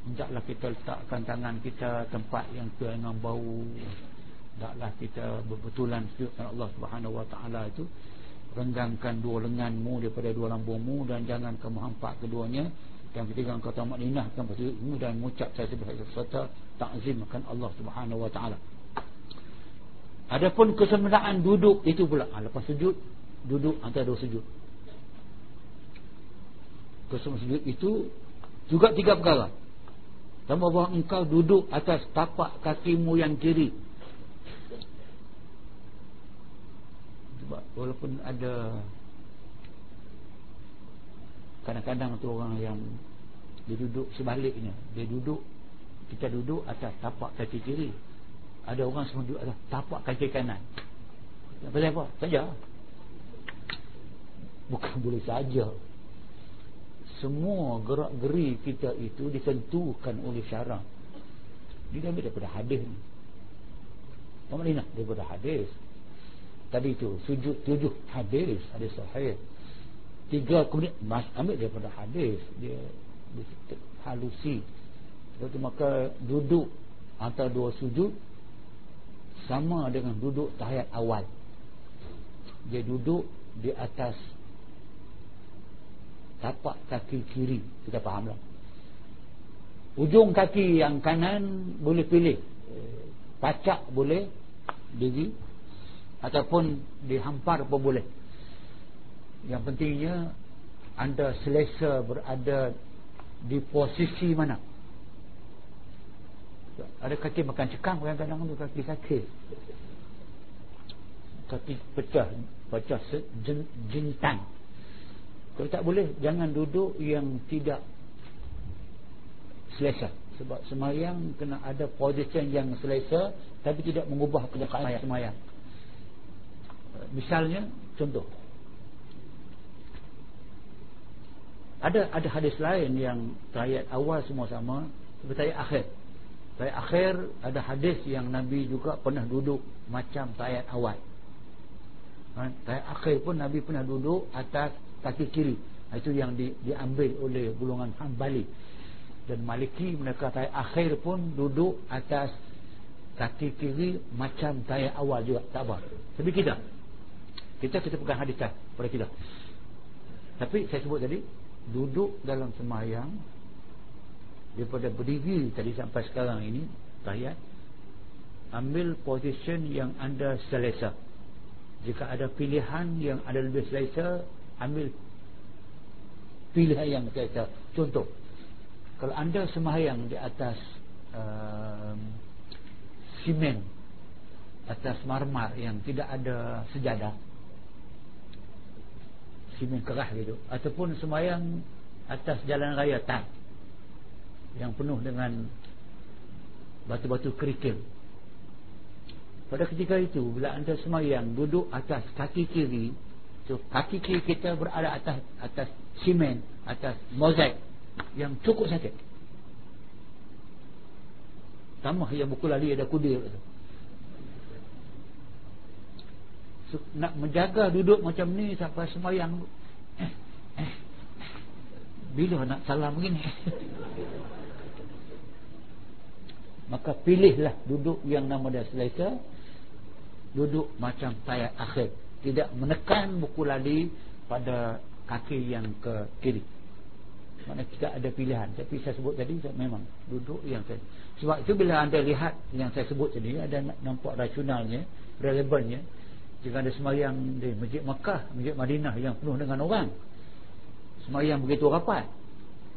Speaker 2: Hendaklah kita letakkan tangan kita tempat yang dengan bau. Hendaklah kita berbetulan sujudkan Allah Subhanahu wa taala itu. Renggangkan dua lenganmu daripada dua lambungmu dan jangan kamu hampak keduanya yang ketiga tamak ninahkan bersujudmu dan mengucap saya sebagai serta takzimkan Allah Subhanahu wa taala. Adapun kesempurnaan duduk itu pula. Ha, lepas sujud duduk antara dua sujud Kesemua sujud itu juga tiga perkara. Pertama bahawa engkau duduk atas tapak kakimu yang kiri. Sebab walaupun ada kadang-kadang tu orang yang dia duduk sebaliknya. Dia duduk, kita duduk atas tapak kaki kiri. Ada orang semua duduk atas tapak kaki kanan. Apa apa? Saja. Bukan boleh saja semua gerak-geri kita itu ditentukan oleh syarak dia ambil daripada hadis ni. Maknanya? Daripada hadis. Tadi itu sujud tujuh hadis. Hadis sahih. Tiga kemudian mas ambil daripada hadis. Dia, dia halusi. Jadi maka duduk antara dua sujud sama dengan duduk tahiyat awal. Dia duduk di atas tapak kaki kiri. Kita faham lah. Ujung kaki yang kanan boleh pilih. Pacak boleh diri ataupun dihampar pun boleh. Yang pentingnya anda selesa berada di posisi mana. Ada kaki makan cekang kadang-kadang tu kaki kaki. Kaki pecah pecah jentang kalau tak boleh Jangan duduk yang tidak Selesa. Sebab semayang Kena ada position yang selesa Tapi tidak mengubah keadaan semayang. Misalnya Contoh. Ada ada hadis lain yang Tayat awal semua sama Seperti tayat akhir. Tayat akhir ada hadis yang Nabi juga pernah duduk Macam tayat awal. Ha, Tayat akhir pun Nabi pernah duduk Atas kaki kiri. Itu yang di, diambil oleh golongan Hanbali dan Maliki mereka tayat akhir pun duduk atas kaki kiri macam tayat awal juga. Tak apa. Tapi kita kita kita pegang hadis pada kita. Tapi saya sebut tadi duduk dalam semayang daripada berdiri tadi sampai sekarang ini tayat ambil position yang anda selesa. Jika ada pilihan yang ada lebih selesa ambil pilihan yang kita contoh kalau anda sembahyang di atas uh, simen atas marmar yang tidak ada sejadah simen kerah gitu ataupun sembahyang atas jalan raya tak yang penuh dengan batu-batu kerikil. Pada ketika itu bila anda semayang duduk atas kaki kiri so, kaki kiri kita berada atas atas simen atas mozaik yang cukup sakit. Sama yang buku lali ada kudir so, nak menjaga duduk macam ni sampai semayang eh, eh, bila nak salam begini? Maka pilihlah duduk yang nama dia selesa duduk macam tayat akhir tidak menekan buku lali pada kaki yang ke kiri. Mana kita ada pilihan. Tapi saya sebut tadi saya memang duduk yang saya sebab itu bila anda lihat yang saya sebut tadi ada nampak rasionalnya relevannya. Jika ada semayang di Masjid Makkah Masjid Madinah yang penuh dengan orang semayang begitu rapat.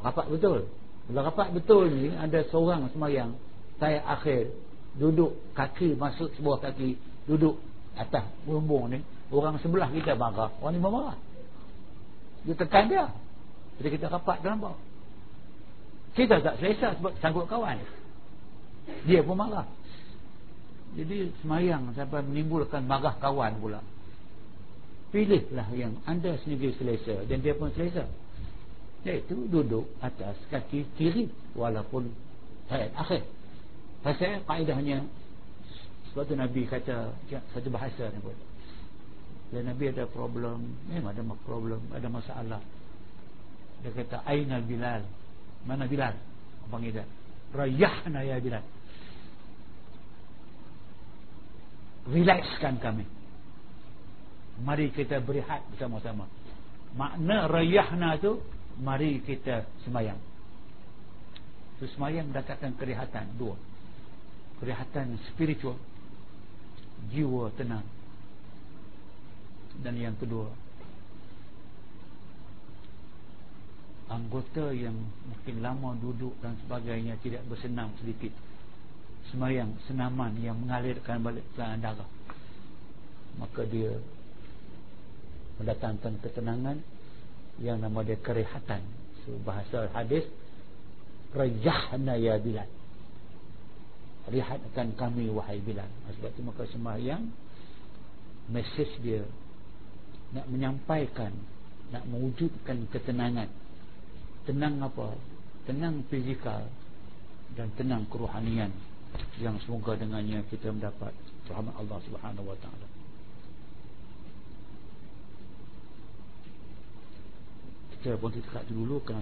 Speaker 2: Rapat betul. Bila rapat betul ni ada seorang semayang saya akhir duduk kaki masuk sebuah kaki duduk atas bumbung ni orang sebelah kita marah. Orang ni marah. Dia tekan dia. Jadi kita rapat bawah kita tak selesa sebab sanggup kawan. Dia pun marah. Jadi semayang sampai menimbulkan marah kawan pula. Pilihlah yang anda sendiri selesa dan dia pun selesa. Iaitu duduk atas kaki kiri walaupun hayat akhir. Pasal kaedahnya sebab tu Nabi kata satu bahasa ni pun. Dan Nabi ada problem, memang ada problem, ada masalah. Dia kata aina Bilal? Mana Bilal? Apa panggil dia? Rayahna ya Bilal. Relaxkan kami. Mari kita berehat bersama-sama. Makna rayahna tu mari kita semayang. So, semayang datangkan kerehatan dua kerehatan spiritual jiwa tenang dan yang kedua. Anggota yang mungkin lama duduk dan sebagainya tidak bersenam sedikit. Semayang senaman yang mengalirkan balik ke darah. Maka dia mendatangkan ketenangan yang nama dia kerehatan. So, bahasa hadis rajahna ya bilad lihatkan kami wahai Bilal. Sebab itu maka sembahyang mesej dia nak menyampaikan nak mewujudkan ketenangan. Tenang apa? Tenang fizikal dan tenang kerohanian yang semoga dengannya kita mendapat rahmat Allah Subhanahu wa taala. Kita pun tidak dulu kerana